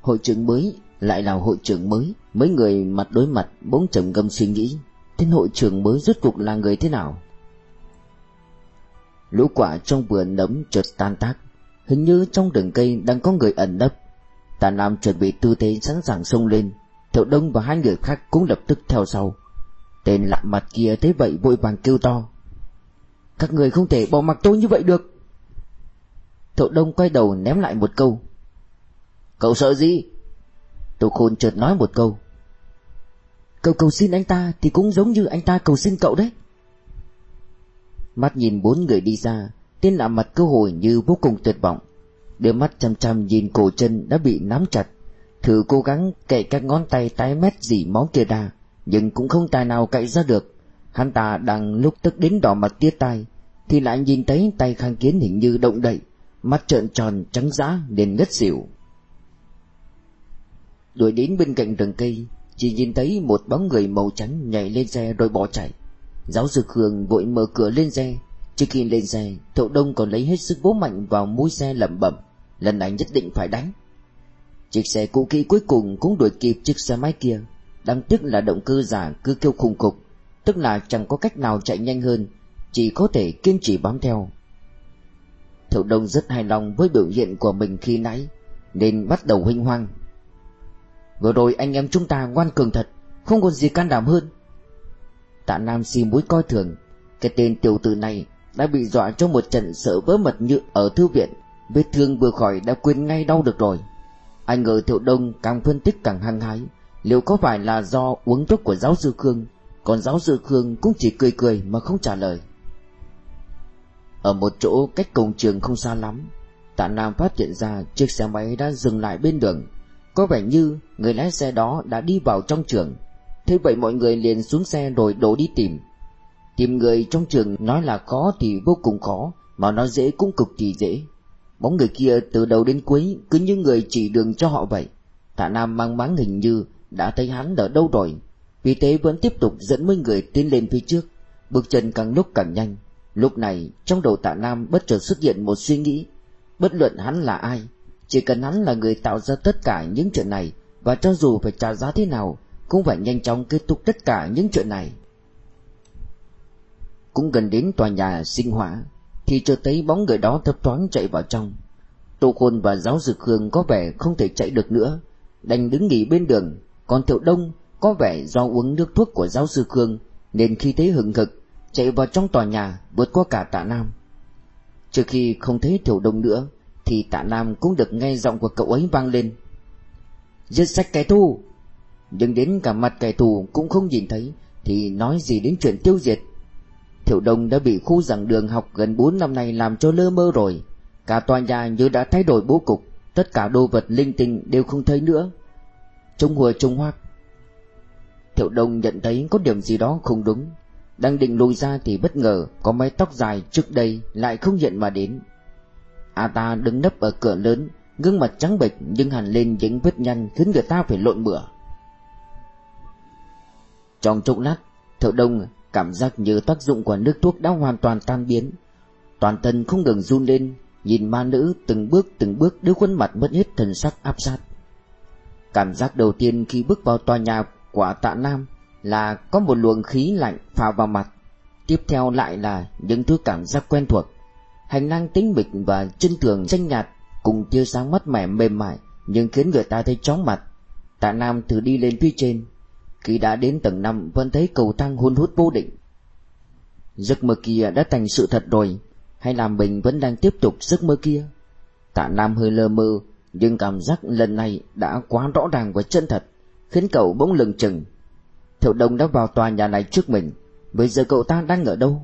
Hội trưởng mới, lại là hội trưởng mới. Mấy người mặt đối mặt, bỗng trầm ngâm suy nghĩ. Tên hội trưởng mới rốt cuộc là người thế nào? Lũ quả trong vườn nấm chợt tan tác. Hình như trong rừng cây đang có người ẩn nấp. Tà Nam chuẩn bị tư thế sẵn sàng xông lên. Thiệu Đông và hai người khác cũng lập tức theo sau. Tên lạ mặt kia thấy vậy vội vàng kêu to. Các người không thể bỏ mặc tôi như vậy được. Thiệu Đông quay đầu ném lại một câu. Cậu sợ gì? Tô Khôn chợt nói một câu. Cậu cầu xin anh ta thì cũng giống như anh ta cầu xin cậu đấy. Mắt nhìn bốn người đi ra Tên lạ mặt cơ hội như vô cùng tuyệt vọng. Đôi mắt chăm chăm nhìn cổ chân đã bị nắm chặt. Thử cố gắng cậy các ngón tay tái mét dỉ máu kia ra Nhưng cũng không tài nào cậy ra được. Hắn ta đang lúc tức đến đỏ mặt tiết tay, Thì lại nhìn thấy tay khang kiến hình như động đậy Mắt trợn tròn trắng dã nên ngất xỉu. Đuổi đến bên cạnh rừng cây, Chỉ nhìn thấy một bóng người màu trắng nhảy lên xe rồi bỏ chạy. Giáo sư Khương vội mở cửa lên xe. Trước khi lên xe Thậu Đông còn lấy hết sức bố mạnh vào mũi xe lẩm bẩm. Lần này nhất định phải đánh. Chiếc xe cũ kỹ cuối cùng cũng đuổi kịp chiếc xe máy kia. Đáng tiếc là động cơ giả cứ kêu khùng cục Tức là chẳng có cách nào chạy nhanh hơn, Chỉ có thể kiên trì bám theo. Thậu Đông rất hài lòng với biểu hiện của mình khi nãy, Nên bắt đầu huynh hoang. Vừa rồi anh em chúng ta ngoan cường thật, Không còn gì can đảm hơn. Tạ Nam xì mũi coi thường, Cái tên tiểu tử này đã bị dọa trong một trận sợ vỡ mật như ở thư viện. Vết thương vừa khỏi đã quên ngay đau được rồi. Anh ngờ Thiệu Đông càng phân tích càng hăng hái, Liệu có phải là do uống thuốc của giáo sư Khương? Còn giáo sư Khương cũng chỉ cười cười mà không trả lời. Ở một chỗ cách cổng trường không xa lắm, Tạ Nam phát hiện ra chiếc xe máy đã dừng lại bên đường. Có vẻ như người lái xe đó đã đi vào trong trường. Thế vậy mọi người liền xuống xe rồi đổ đi tìm. Tìm người trong trường nói là khó thì vô cùng khó, Mà nói dễ cũng cực kỳ dễ. Bóng người kia từ đầu đến cuối cứ như người chỉ đường cho họ vậy. Tạ Nam mang máng hình như đã thấy hắn ở đâu rồi. Vì thế vẫn tiếp tục dẫn mấy người tiến lên phía trước, Bước chân càng lúc càng nhanh. Lúc này, trong đầu tạ Nam bất chợt xuất hiện một suy nghĩ. Bất luận hắn là ai chỉ cần hắn là người tạo ra tất cả những chuyện này, Và cho dù phải trả giá thế nào, Cũng phải nhanh chóng kết thúc tất cả những chuyện này. Cũng gần đến tòa nhà sinh hỏa Thì chưa thấy bóng người đó thấp thoáng chạy vào trong. Tô Khôn và giáo dực Khương có vẻ không thể chạy được nữa. Đành đứng nghỉ bên đường, Còn Thiệu Đông có vẻ do uống nước thuốc của giáo sư Khương, Nên khi thấy hừng hực, Chạy vào trong tòa nhà vượt qua cả tạ Nam. Trước khi không thấy Thiệu Đông nữa thì tạ Nam cũng được nghe giọng của cậu ấy vang lên. Giết sạch kẻ thù. Nhưng đến cả mặt kẻ thù cũng không nhìn thấy, Thì nói gì đến chuyện tiêu diệt. Thiệu Đông đã bị khu giảng đường học gần 4 năm nay làm cho lơ mơ rồi. Cả tòa nhà như đã thay đổi bố cục, Tất cả đồ vật linh tinh đều không thấy nữa. Trung hùa trung hoác. Thiệu Đông nhận thấy có điểm gì đó không đúng. Đang định lùi ra thì bất ngờ Có mái tóc dài trước đây lại không hiện mà đến. A ta đứng nấp ở cửa lớn, Gương mặt trắng bệch nhưng hẳn lên những vết nhăn Khiến người ta phải lộn bửa Trong chốc lát, thợ Đông cảm giác như tác dụng của nước thuốc đã hoàn toàn tan biến. Toàn thân không ngừng run lên, Nhìn ma nữ từng bước từng bước đưa khuôn mặt mất hết thần sắc áp sát. Cảm giác đầu tiên khi bước vào tòa nhà của tạ Nam Là có một luồng khí lạnh phào vào mặt. Tiếp theo lại là những thứ cảm giác quen thuộc. Hành lang tĩnh mịch và chân tường xanh nhạt Cùng tia sáng mắt mẻ mềm mại Nhưng khiến người ta thấy chóng mặt. Tạ Nam thử đi lên phía trên. Khi đã đến tầng 5 vẫn thấy cầu thang hôn hút vô định. Giấc mơ kia đã thành sự thật rồi, hay là mình vẫn đang tiếp tục giấc mơ kia? Tạ Nam hơi lơ mơ Nhưng cảm giác lần này đã quá rõ ràng và chân thật, Khiến cậu bỗng lừng chừng. Thiệu Đông đã vào tòa nhà này trước mình, Bây giờ cậu ta đang ở đâu?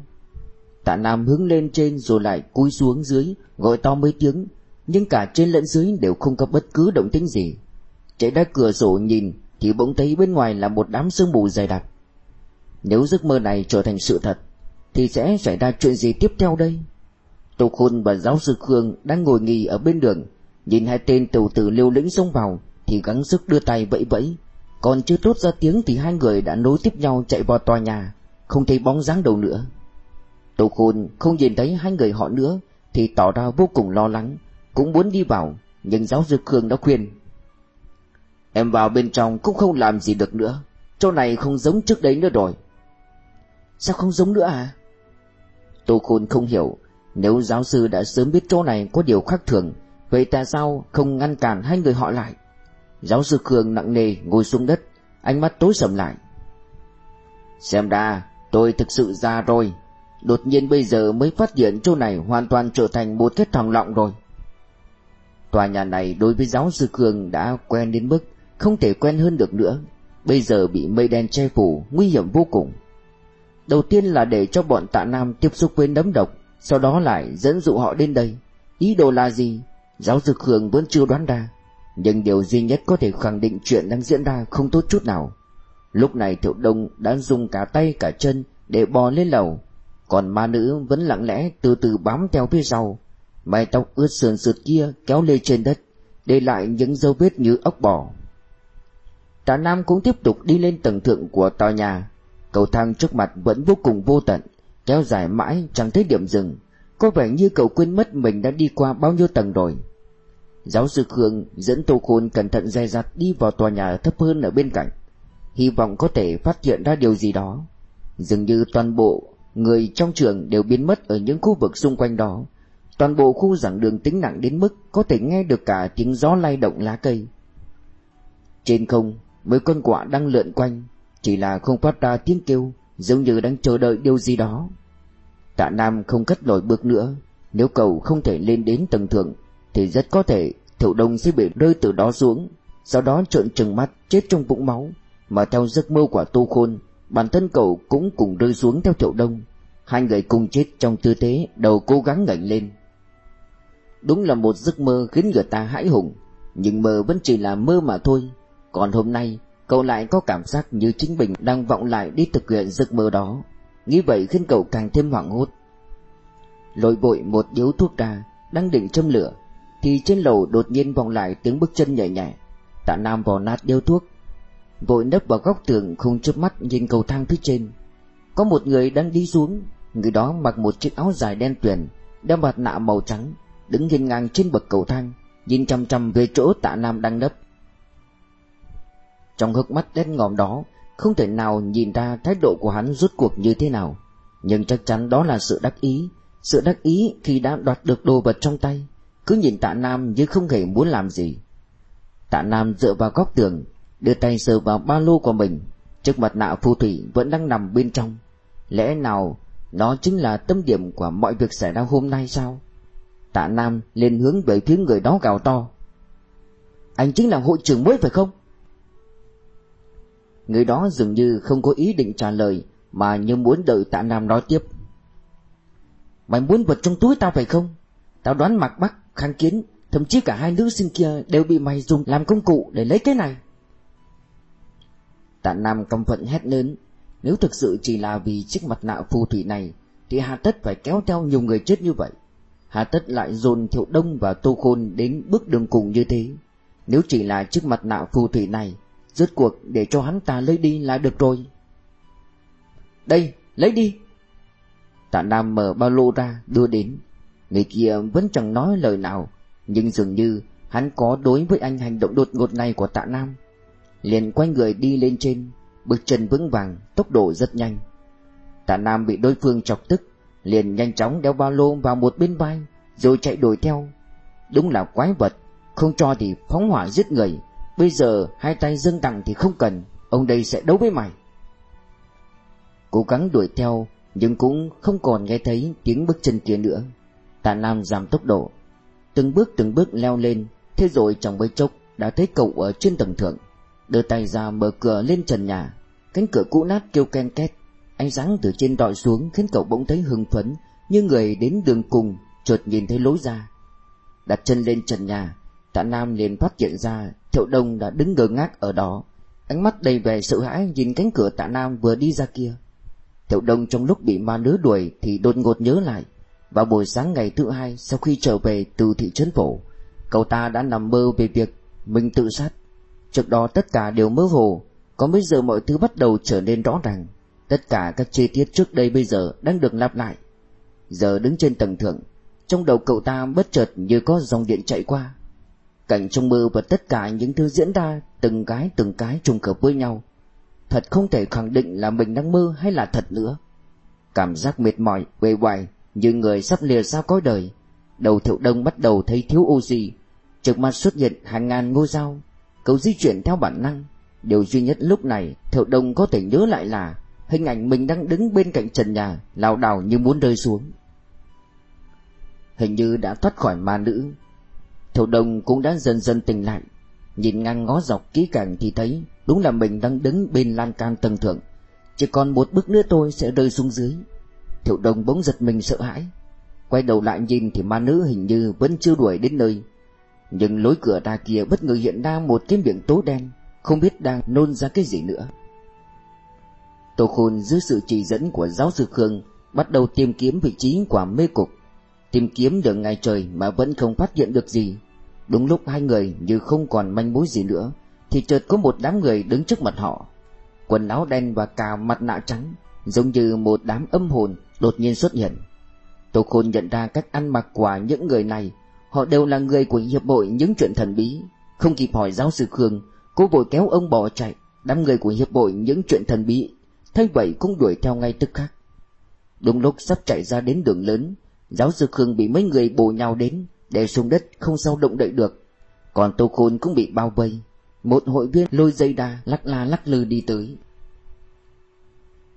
Tạ Nam hướng lên trên rồi lại cúi xuống dưới Gọi to mấy tiếng Nhưng cả trên lẫn dưới đều không có bất cứ động tĩnh gì. Chạy ra cửa sổ nhìn Thì bỗng thấy bên ngoài là một đám sương mù dày đặc. Nếu giấc mơ này trở thành sự thật Thì sẽ xảy ra chuyện gì tiếp theo đây? Tô Khôn và giáo sư Khương đang ngồi nghỉ ở bên đường, nhìn hai tên tiểu tử liêu lĩnh xông vào thì gắng sức đưa tay vẫy vẫy, còn chưa tốt ra tiếng thì hai người đã nối tiếp nhau chạy vào tòa nhà, không thấy bóng dáng đâu nữa. Tô Khôn không nhìn thấy hai người họ nữa thì tỏ ra vô cùng lo lắng, cũng muốn đi vào, nhưng giáo sư Khương đã khuyên: Em vào bên trong cũng không làm gì được nữa Chỗ này không giống trước đấy nữa rồi. Sao không giống nữa à? Tô Khôn không hiểu Nếu giáo sư đã sớm biết chỗ này có điều khác thường Vậy tại sao không ngăn cản hai người họ lại? Giáo sư Khương nặng nề ngồi xuống đất Ánh mắt tối sầm lại. Xem ra tôi thực sự già rồi Đột nhiên bây giờ mới phát hiện chỗ này hoàn toàn trở thành một cái thòng lọng rồi. Tòa nhà này đối với giáo sư cường đã quen đến mức không thể quen hơn được nữa. Bây giờ bị mây đen che phủ, nguy hiểm vô cùng. Đầu tiên là để cho bọn tạ Nam tiếp xúc với nấm độc, Sau đó lại dẫn dụ họ đến đây. Ý đồ là gì? Giáo sư cường vẫn chưa đoán ra. Nhưng điều duy nhất có thể khẳng định chuyện đang diễn ra không tốt chút nào. Lúc này Thiệu Đông đã dùng cả tay cả chân để bò lên lầu. Còn ma nữ vẫn lặng lẽ từ từ bám theo phía sau. Mái tóc ướt sườn sượt kia kéo lê trên đất, Để lại những dấu vết như ốc bò. Tà Nam cũng tiếp tục đi lên tầng thượng của tòa nhà. Cầu thang trước mặt vẫn vô cùng vô tận, Kéo dài mãi chẳng thấy điểm dừng. Có vẻ như cậu quên mất mình đã đi qua bao nhiêu tầng rồi. Giáo sư Khương dẫn Tô Khôn cẩn thận dè dặt đi vào tòa nhà thấp hơn ở bên cạnh. Hy vọng có thể phát hiện ra điều gì đó. Dường như toàn bộ người trong trường đều biến mất ở những khu vực xung quanh đó. Toàn bộ khu giảng đường tính nặng đến mức có thể nghe được cả tiếng gió lay động lá cây. Trên không, mấy con quạ đang lượn quanh. Chỉ là không phát ra tiếng kêu, Giống như đang chờ đợi điều gì đó. Tạ Nam không cất nổi bước nữa. Nếu cậu không thể lên đến tầng thượng, Thì rất có thể Thiểu Đông sẽ bị rơi từ đó xuống. Sau đó trợn trừng mắt, chết trong vũng máu. Mà theo giấc mơ của Tô Khôn Bản thân cậu cũng cùng rơi xuống theo chậu Đông. Hai người cùng chết trong tư thế, Đầu cố gắng ngẩng lên. Đúng là một giấc mơ khiến người ta hãi hùng, Nhưng mơ vẫn chỉ là mơ mà thôi. Còn hôm nay, Cậu lại có cảm giác như chính mình đang vọng lại đi thực hiện giấc mơ đó. Nghĩ vậy khiến cậu càng thêm hoảng hốt. Lội bội một điếu thuốc ra Đang định châm lửa, Thì trên lầu đột nhiên vọng lại tiếng bước chân nhẹ nhẹ. Tạ Nam vò nát điếu thuốc Vội nấp vào góc tường không chớp mắt nhìn cầu thang phía trên. Có một người đang đi xuống. Người đó mặc một chiếc áo dài đen tuyền, Đeo mặt nạ màu trắng, Đứng nghiêng ngang trên bậc cầu thang, Nhìn chăm chăm về chỗ tạ Nam đang nấp. Trong hốc mắt đen ngòm đó, Không thể nào nhìn ra thái độ của hắn rút cuộc như thế nào. Nhưng chắc chắn đó là sự đắc ý, Sự đắc ý khi đã đoạt được đồ vật trong tay. Cứ nhìn tạ Nam như không hề muốn làm gì. Tạ Nam dựa vào góc tường Đưa tay sờ vào ba lô của mình. Chiếc mặt nạ phù thủy vẫn đang nằm bên trong. Lẽ nào nó chính là tâm điểm của mọi việc xảy ra hôm nay sao? Tạ Nam lên hướng về phía người đó gào to. Anh chính là hội trưởng mới phải không? Người đó dường như không có ý định trả lời Mà như muốn đợi tạ Nam nói tiếp. Mày muốn vật trong túi tao phải không? Tao đoán mặc bắc, kháng kiến Thậm chí cả hai nữ sinh kia đều bị mày dùng làm công cụ để lấy cái này. Tạ Nam căm phận hét lớn, Nếu thực sự chỉ là vì chiếc mặt nạ phù thủy này, Thì Hà Tất phải kéo theo nhiều người chết như vậy. Hà Tất lại dồn Thiệu Đông và Tô Khôn đến bước đường cùng như thế. Nếu chỉ là chiếc mặt nạ phù thủy này, Rốt cuộc để cho hắn ta lấy đi là được rồi. Đây, lấy đi. Tạ Nam mở ba lô ra, đưa đến. Người kia vẫn chẳng nói lời nào, Nhưng dường như hắn có đối với anh hành động đột ngột này của tạ Nam. Liền quay người đi lên trên, Bước chân vững vàng, Tốc độ rất nhanh. Tạ Nam bị đối phương chọc tức, Liền nhanh chóng đeo ba lô vào một bên vai, Rồi chạy đuổi theo. Đúng là quái vật, Không cho thì phóng hỏa giết người. Bây giờ hai tay dâng tặng thì không cần, Ông đây sẽ đấu với mày. Cố gắng đuổi theo, Nhưng cũng không còn nghe thấy tiếng bước chân kia nữa. Tạ Nam giảm tốc độ. Từng bước từng bước leo lên, Thế rồi trong mấy chốc đã thấy cậu ở trên tầng thượng. Đưa tay ra mở cửa lên trần nhà. Cánh cửa cũ nát kêu ken két. Ánh sáng từ trên đọi xuống Khiến cậu bỗng thấy hưng phấn, Như người đến đường cùng, Chợt nhìn thấy lối ra. Đặt chân lên trần nhà, Tạ Nam liền phát hiện ra, Thiệu Đông đã đứng ngơ ngác ở đó. Ánh mắt đầy vẻ sợ hãi nhìn cánh cửa tạ Nam vừa đi ra kia. Thiệu Đông trong lúc bị ma nữ đuổi Thì đột ngột nhớ lại. Vào buổi sáng ngày thứ hai, Sau khi trở về từ thị trấn phổ, Cậu ta đã nằm mơ về việc Mình tự sát. Trước đó tất cả đều mơ hồ Còn bây giờ mọi thứ bắt đầu trở nên rõ ràng Tất cả các chi tiết trước đây bây giờ Đang được lặp lại Giờ đứng trên tầng thượng Trong đầu cậu ta bất chợt như có dòng điện chạy qua Cảnh trong mơ và tất cả những thứ diễn ra từng cái từng cái trùng hợp với nhau. Thật không thể khẳng định là mình đang mơ hay là thật nữa. Cảm giác mệt mỏi, uể oải như người sắp lìa xa cõi đời. Đầu thiệu đông bắt đầu thấy thiếu oxy. Trước mắt xuất hiện hàng ngàn ngôi sao. Cậu di chuyển theo bản năng. Điều duy nhất lúc này thiệu đông có thể nhớ lại là hình ảnh mình đang đứng bên cạnh trần nhà, lảo đảo như muốn rơi xuống. Hình như đã thoát khỏi ma nữ. Thiệu đông cũng đã dần dần tỉnh lại. Nhìn ngang ngó dọc kỹ càng thì thấy đúng là mình đang đứng bên lan can tầng thượng. Chỉ còn một bước nữa tôi sẽ rơi xuống dưới. Thiệu đông bỗng giật mình sợ hãi. Quay đầu lại nhìn thì ma nữ hình như vẫn chưa đuổi đến nơi. Nhưng lối cửa ta kia bất ngờ hiện ra một cái miệng tố đen, không biết đang nôn ra cái gì nữa. Tô Khôn dưới sự chỉ dẫn của giáo sư Khương bắt đầu tìm kiếm vị trí quả mê cục. Tìm kiếm được ngày trời mà vẫn không phát hiện được gì. Đúng lúc hai người như không còn manh mối gì nữa, thì chợt có một đám người đứng trước mặt họ. Quần áo đen và cả mặt nạ trắng, giống như một đám âm hồn đột nhiên xuất hiện. Tô Khôn nhận ra cách ăn mặc của những người này, họ đều là người của hiệp hội những chuyện thần bí. Không kịp hỏi giáo sư Khương, cô vội kéo ông bỏ chạy, đám người của hiệp hội những chuyện thần bí thấy vậy cũng đuổi theo ngay tức khắc. Đúng lúc sắp chạy ra đến đường lớn, giáo sư Khương bị mấy người bổ nhau đến, để xuống đất không sao động đậy được. Còn Tô Khôn cũng bị bao vây, một hội viên lôi dây đa lắc la lắc lư đi tới.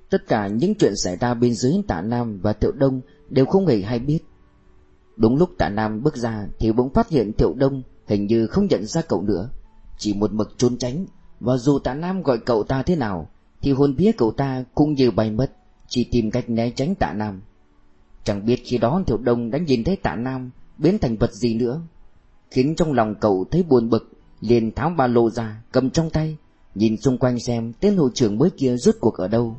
Tất cả những chuyện xảy ra bên dưới tả Nam và Thiệu Đông đều không hề hay biết. Đúng lúc Tạ Nam bước ra thì bỗng phát hiện Thiệu Đông hình như không nhận ra cậu nữa, chỉ một mực trốn tránh, và dù Tạ Nam gọi cậu ta thế nào thì hồn vía cậu ta cũng như bay mất, chỉ tìm cách né tránh tạ Nam. Chẳng biết khi đó Thiệu Đông đã nhìn thấy tạ Nam biến thành vật gì nữa, khiến trong lòng cậu thấy buồn bực, liền tháo ba lô ra, cầm trong tay, nhìn xung quanh xem tên hội trưởng mới kia rút cuộc ở đâu.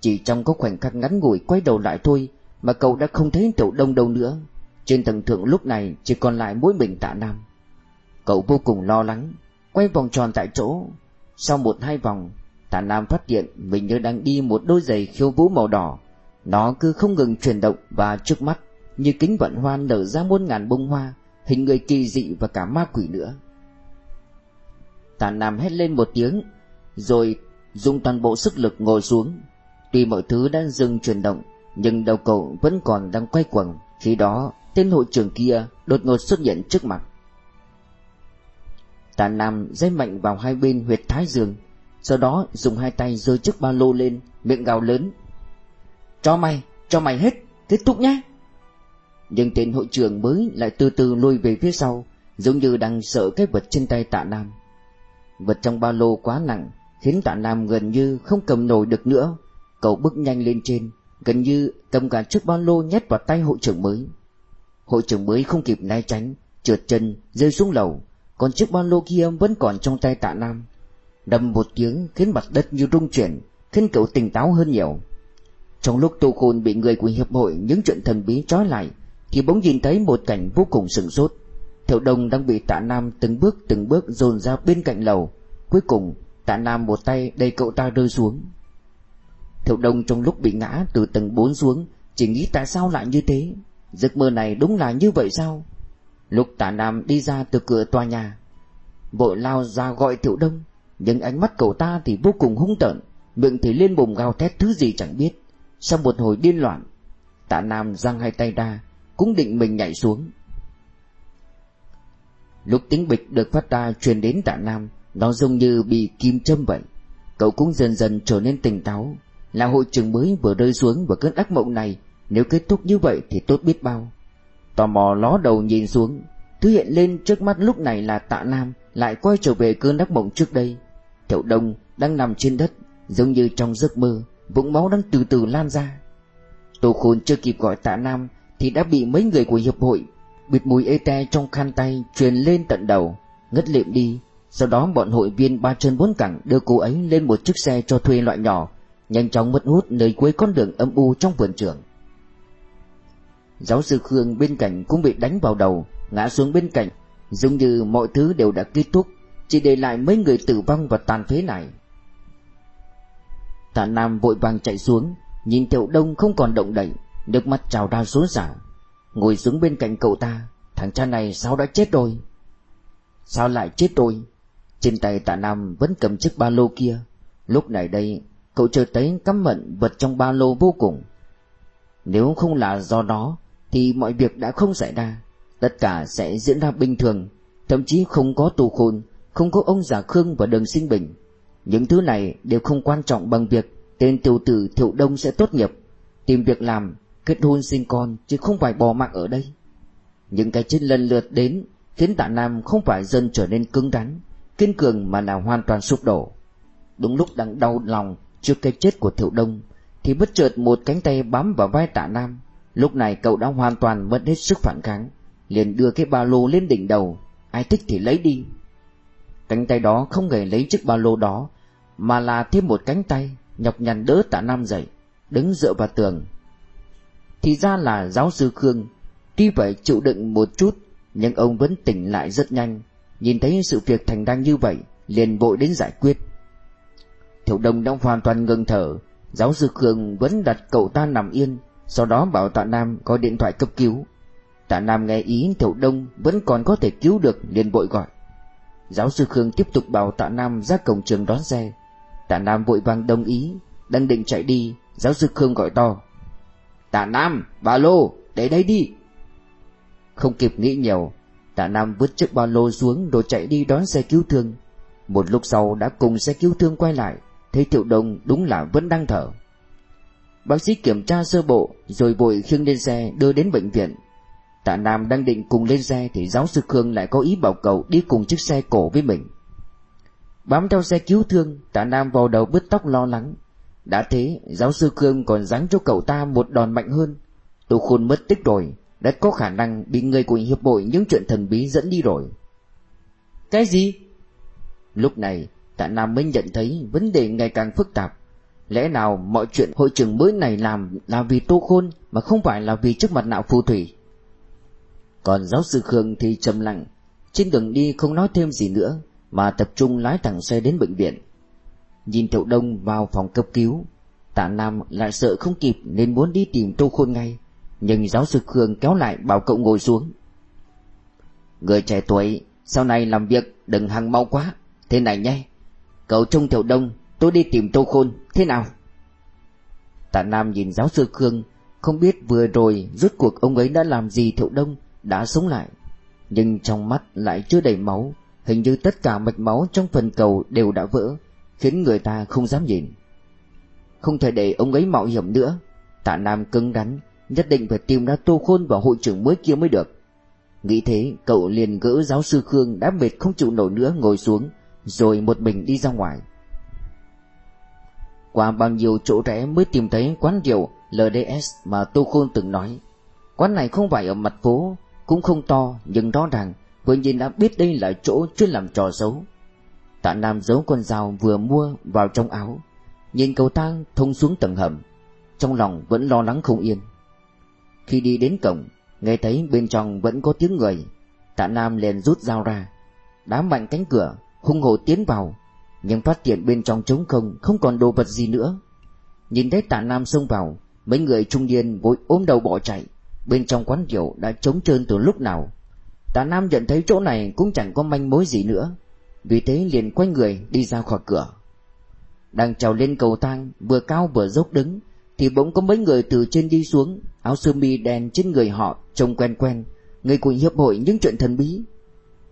Chỉ trong có khoảnh khắc ngắn ngủi quay đầu lại thôi mà cậu đã không thấy tiểu Đông đâu nữa. Trên tầng thượng lúc này chỉ còn lại mỗi mình tạ Nam. Cậu vô cùng lo lắng, quay vòng tròn tại chỗ. Sau một hai vòng, Tạ Nam phát hiện mình như đang đi một đôi giày khiêu vũ màu đỏ. Nó cứ không ngừng chuyển động và trước mắt như kính vận hoa nở ra muôn ngàn bông hoa, hình người kỳ dị và cả ma quỷ nữa. Tạ Nam hét lên một tiếng, rồi dùng toàn bộ sức lực ngồi xuống. Tuy mọi thứ đã dừng chuyển động, nhưng đầu cậu vẫn còn đang quay quẩn. Khi đó, tên hội trưởng kia đột ngột xuất hiện trước mặt. Tạ Nam dây mạnh vào hai bên huyệt thái dương, sau đó dùng hai tay giơ chiếc ba lô lên Miệng gào lớn Cho mày, cho mày hết, kết thúc nhé Nhưng tên hội trưởng mới lại từ từ lùi về phía sau Giống như đang sợ cái vật trên tay tạ Nam Vật trong ba lô quá nặng Khiến tạ Nam gần như không cầm nổi được nữa Cậu bước nhanh lên trên Gần như cầm cả chiếc ba lô nhét vào tay hội trưởng mới Hội trưởng mới không kịp né tránh Trượt chân rơi xuống lầu Còn chiếc ba lô kia vẫn còn trong tay tạ Nam đầm một tiếng khiến mặt đất như rung chuyển, khiến cậu tỉnh táo hơn nhiều. Trong lúc Tô Khôn bị người của hiệp hội những chuyện thần bí trói lại, thì bỗng nhìn thấy một cảnh vô cùng sừng sốt. Thiệu Đông đang bị Tạ Nam từng bước từng bước dồn ra bên cạnh lầu. Cuối cùng, Tạ Nam một tay đẩy cậu ta rơi xuống. Thiệu Đông trong lúc bị ngã từ tầng 4 xuống, chỉ nghĩ tại sao lại như thế. Giấc mơ này đúng là như vậy sao? Lúc Tạ Nam đi ra từ cửa tòa nhà, vội lao ra gọi Thiệu Đông nhưng ánh mắt cậu ta thì vô cùng hung tợn miệng thì lên bùng gào thét thứ gì chẳng biết sau một hồi điên loạn tạ nam giang hai tay ra cũng định mình nhảy xuống lúc tiếng bịch được phát ra truyền đến tạ nam nó giống như bị kim châm vậy cậu cũng dần dần trở nên tỉnh táo là hội trường mới vừa rơi xuống vào cơn ác mộng này, nếu kết thúc như vậy thì tốt biết bao. Tò mò ló đầu nhìn xuống, thứ hiện lên trước mắt lúc này là tạ nam lại quay trở về cơn ác mộng trước đây. Thiệu Đông đang nằm trên đất, Giống như trong giấc mơ, Vũng máu đang từ từ lan ra. Tô Khôn chưa kịp gọi tạ Nam Thì đã bị mấy người của hiệp hội Bịt mùi ê te trong khăn tay Truyền lên tận đầu, Ngất liệm đi. Sau đó bọn hội viên ba chân bốn cẳng Đưa cô ấy lên một chiếc xe cho thuê loại nhỏ. Nhanh chóng mất hút nơi cuối con đường âm u trong vườn trường Giáo sư Khương bên cạnh cũng bị đánh vào đầu Ngã xuống bên cạnh Giống như mọi thứ đều đã kết thúc chỉ để lại mấy người tử vong và tàn phế này. Tạ Nam vội vàng chạy xuống, nhìn Tiểu Đông không còn động đậy, nước mắt trào ra xuống rào. Ngồi xuống bên cạnh cậu ta, thằng cha này sao đã chết rồi? Sao lại chết tôi Trên tay tạ Nam vẫn cầm chiếc ba lô kia Lúc này đây Cậu chợt thấy cắm mận vật trong ba lô vô cùng. Nếu không là do đó, Thì mọi việc đã không xảy ra. Tất cả sẽ diễn ra bình thường. Thậm chí không có tù khôn, Không có ông già Khương và đường sinh bình. Những thứ này đều không quan trọng bằng việc Tên tiểu tử Thiệu Đông sẽ tốt nghiệp. Tìm việc làm, Kết hôn sinh con Chứ không phải bò mạng ở đây. Những cái chết lần lượt đến Khiến tạ Nam không phải dần trở nên cứng rắn, Kiên cường mà là hoàn toàn sụp đổ. Đúng lúc đang đau lòng Trước cái chết của Thiệu Đông, Thì bất chợt một cánh tay bám vào vai tạ Nam. Lúc này cậu đã hoàn toàn mất hết sức phản kháng, liền đưa cái ba lô lên đỉnh đầu. Ai thích thì lấy đi. Cánh tay đó không hề lấy chiếc ba lô đó, mà là thêm một cánh tay nhọc nhằn đỡ tạ nam dậy, đứng dựa vào tường. Thì ra là giáo sư khương, tuy phải chịu đựng một chút, nhưng ông vẫn tỉnh lại rất nhanh. Nhìn thấy sự việc thành đang như vậy, liền vội đến giải quyết thiệu đông đã hoàn toàn ngừng thở giáo sư khương vẫn đặt cậu ta nằm yên sau đó bảo tạ nam có điện thoại cấp cứu Tạ Nam nghe ý Thiệu Đông vẫn còn có thể cứu được liền vội gọi. Giáo sư Khương tiếp tục bảo Tạ Nam ra cổng trường đón xe. Tạ Nam vội vàng đồng ý, đang định chạy đi, giáo sư Khương gọi to. Tạ Nam, ba lô, để đây đi. Không kịp nghĩ nhiều, Tạ Nam vứt chiếc ba lô xuống rồi chạy đi đón xe cứu thương. Một lúc sau đã cùng xe cứu thương quay lại, thấy Thiệu Đông đúng là vẫn đang thở. Bác sĩ kiểm tra sơ bộ rồi vội khiêng lên xe đưa đến bệnh viện Tạ Nam đang định cùng lên xe thì giáo sư Khương lại có ý bảo cậu đi cùng chiếc xe cổ với mình. Bám theo xe cứu thương, Tạ Nam vào đầu bứt tóc lo lắng. Đã thế, giáo sư Khương còn giáng cho cậu ta một đòn mạnh hơn. Tô Khôn mất tích rồi, rất có khả năng bị người của hiệp hội những chuyện thần bí dẫn đi rồi. Cái gì? Lúc này, Tạ Nam mới nhận thấy vấn đề ngày càng phức tạp. Lẽ nào mọi chuyện hội trưởng mới này làm là vì Tô Khôn mà không phải là vì trước mặt nạo phù thủy? Còn giáo sư Khương thì trầm lặng, trên đường đi không nói thêm gì nữa, mà tập trung lái thẳng xe đến bệnh viện. Nhìn Thiệu Đông vào phòng cấp cứu, Tạ Nam lại sợ không kịp nên muốn đi tìm Tô Khôn ngay, nhưng giáo sư Khương kéo lại bảo cậu ngồi xuống. Người trẻ tuổi, sau này làm việc đừng hăng mau quá, thế này nhé. Cậu trông theo Đông, tôi đi tìm Tô Khôn, thế nào? Tạ Nam nhìn giáo sư Khương, không biết vừa rồi rốt cuộc ông ấy đã làm gì Thiệu Đông đã sống lại. Nhưng trong mắt lại chưa đầy máu Hình như tất cả mạch máu trong phần cầu đều đã vỡ Khiến người ta không dám nhìn. Không thể để ông ấy mạo hiểm nữa Tạ Nam cứng đắn Nhất định phải tìm ra Tô Khôn và hội trưởng mới kia mới được. Nghĩ thế cậu liền gỡ giáo sư Khương đã mệt không chịu nổi nữa ngồi xuống rồi một mình đi ra ngoài Qua bao nhiêu chỗ rẽ mới tìm thấy quán rượu LDS mà Tô Khôn từng nói Quán này không phải ở mặt phố cũng không to nhưng rõ ràng vừa nhìn đã biết đây là chỗ chuyên làm trò xấu. Tạ Nam giấu con dao vừa mua vào trong áo, nhìn cầu thang thông xuống tầng hầm, trong lòng vẫn lo lắng không yên. Khi đi đến cổng, nghe thấy bên trong vẫn có tiếng người, Tạ Nam liền rút dao ra, đá mạnh cánh cửa, hung hồ tiến vào, nhưng phát hiện bên trong trống không, không còn đồ vật gì nữa. Nhìn thấy Tạ Nam xông vào, mấy người trung niên vội ôm đầu bỏ chạy. Bên trong quán rượu đã trống trơn từ lúc nào Tạ Nam nhận thấy chỗ này cũng chẳng có manh mối gì nữa Vì thế liền quay người đi ra khỏi cửa Đang trèo lên cầu thang Vừa cao vừa dốc đứng Thì bỗng có mấy người từ trên đi xuống Áo sơ mi đen trên người họ Trông quen quen Người của hiệp hội những chuyện thần bí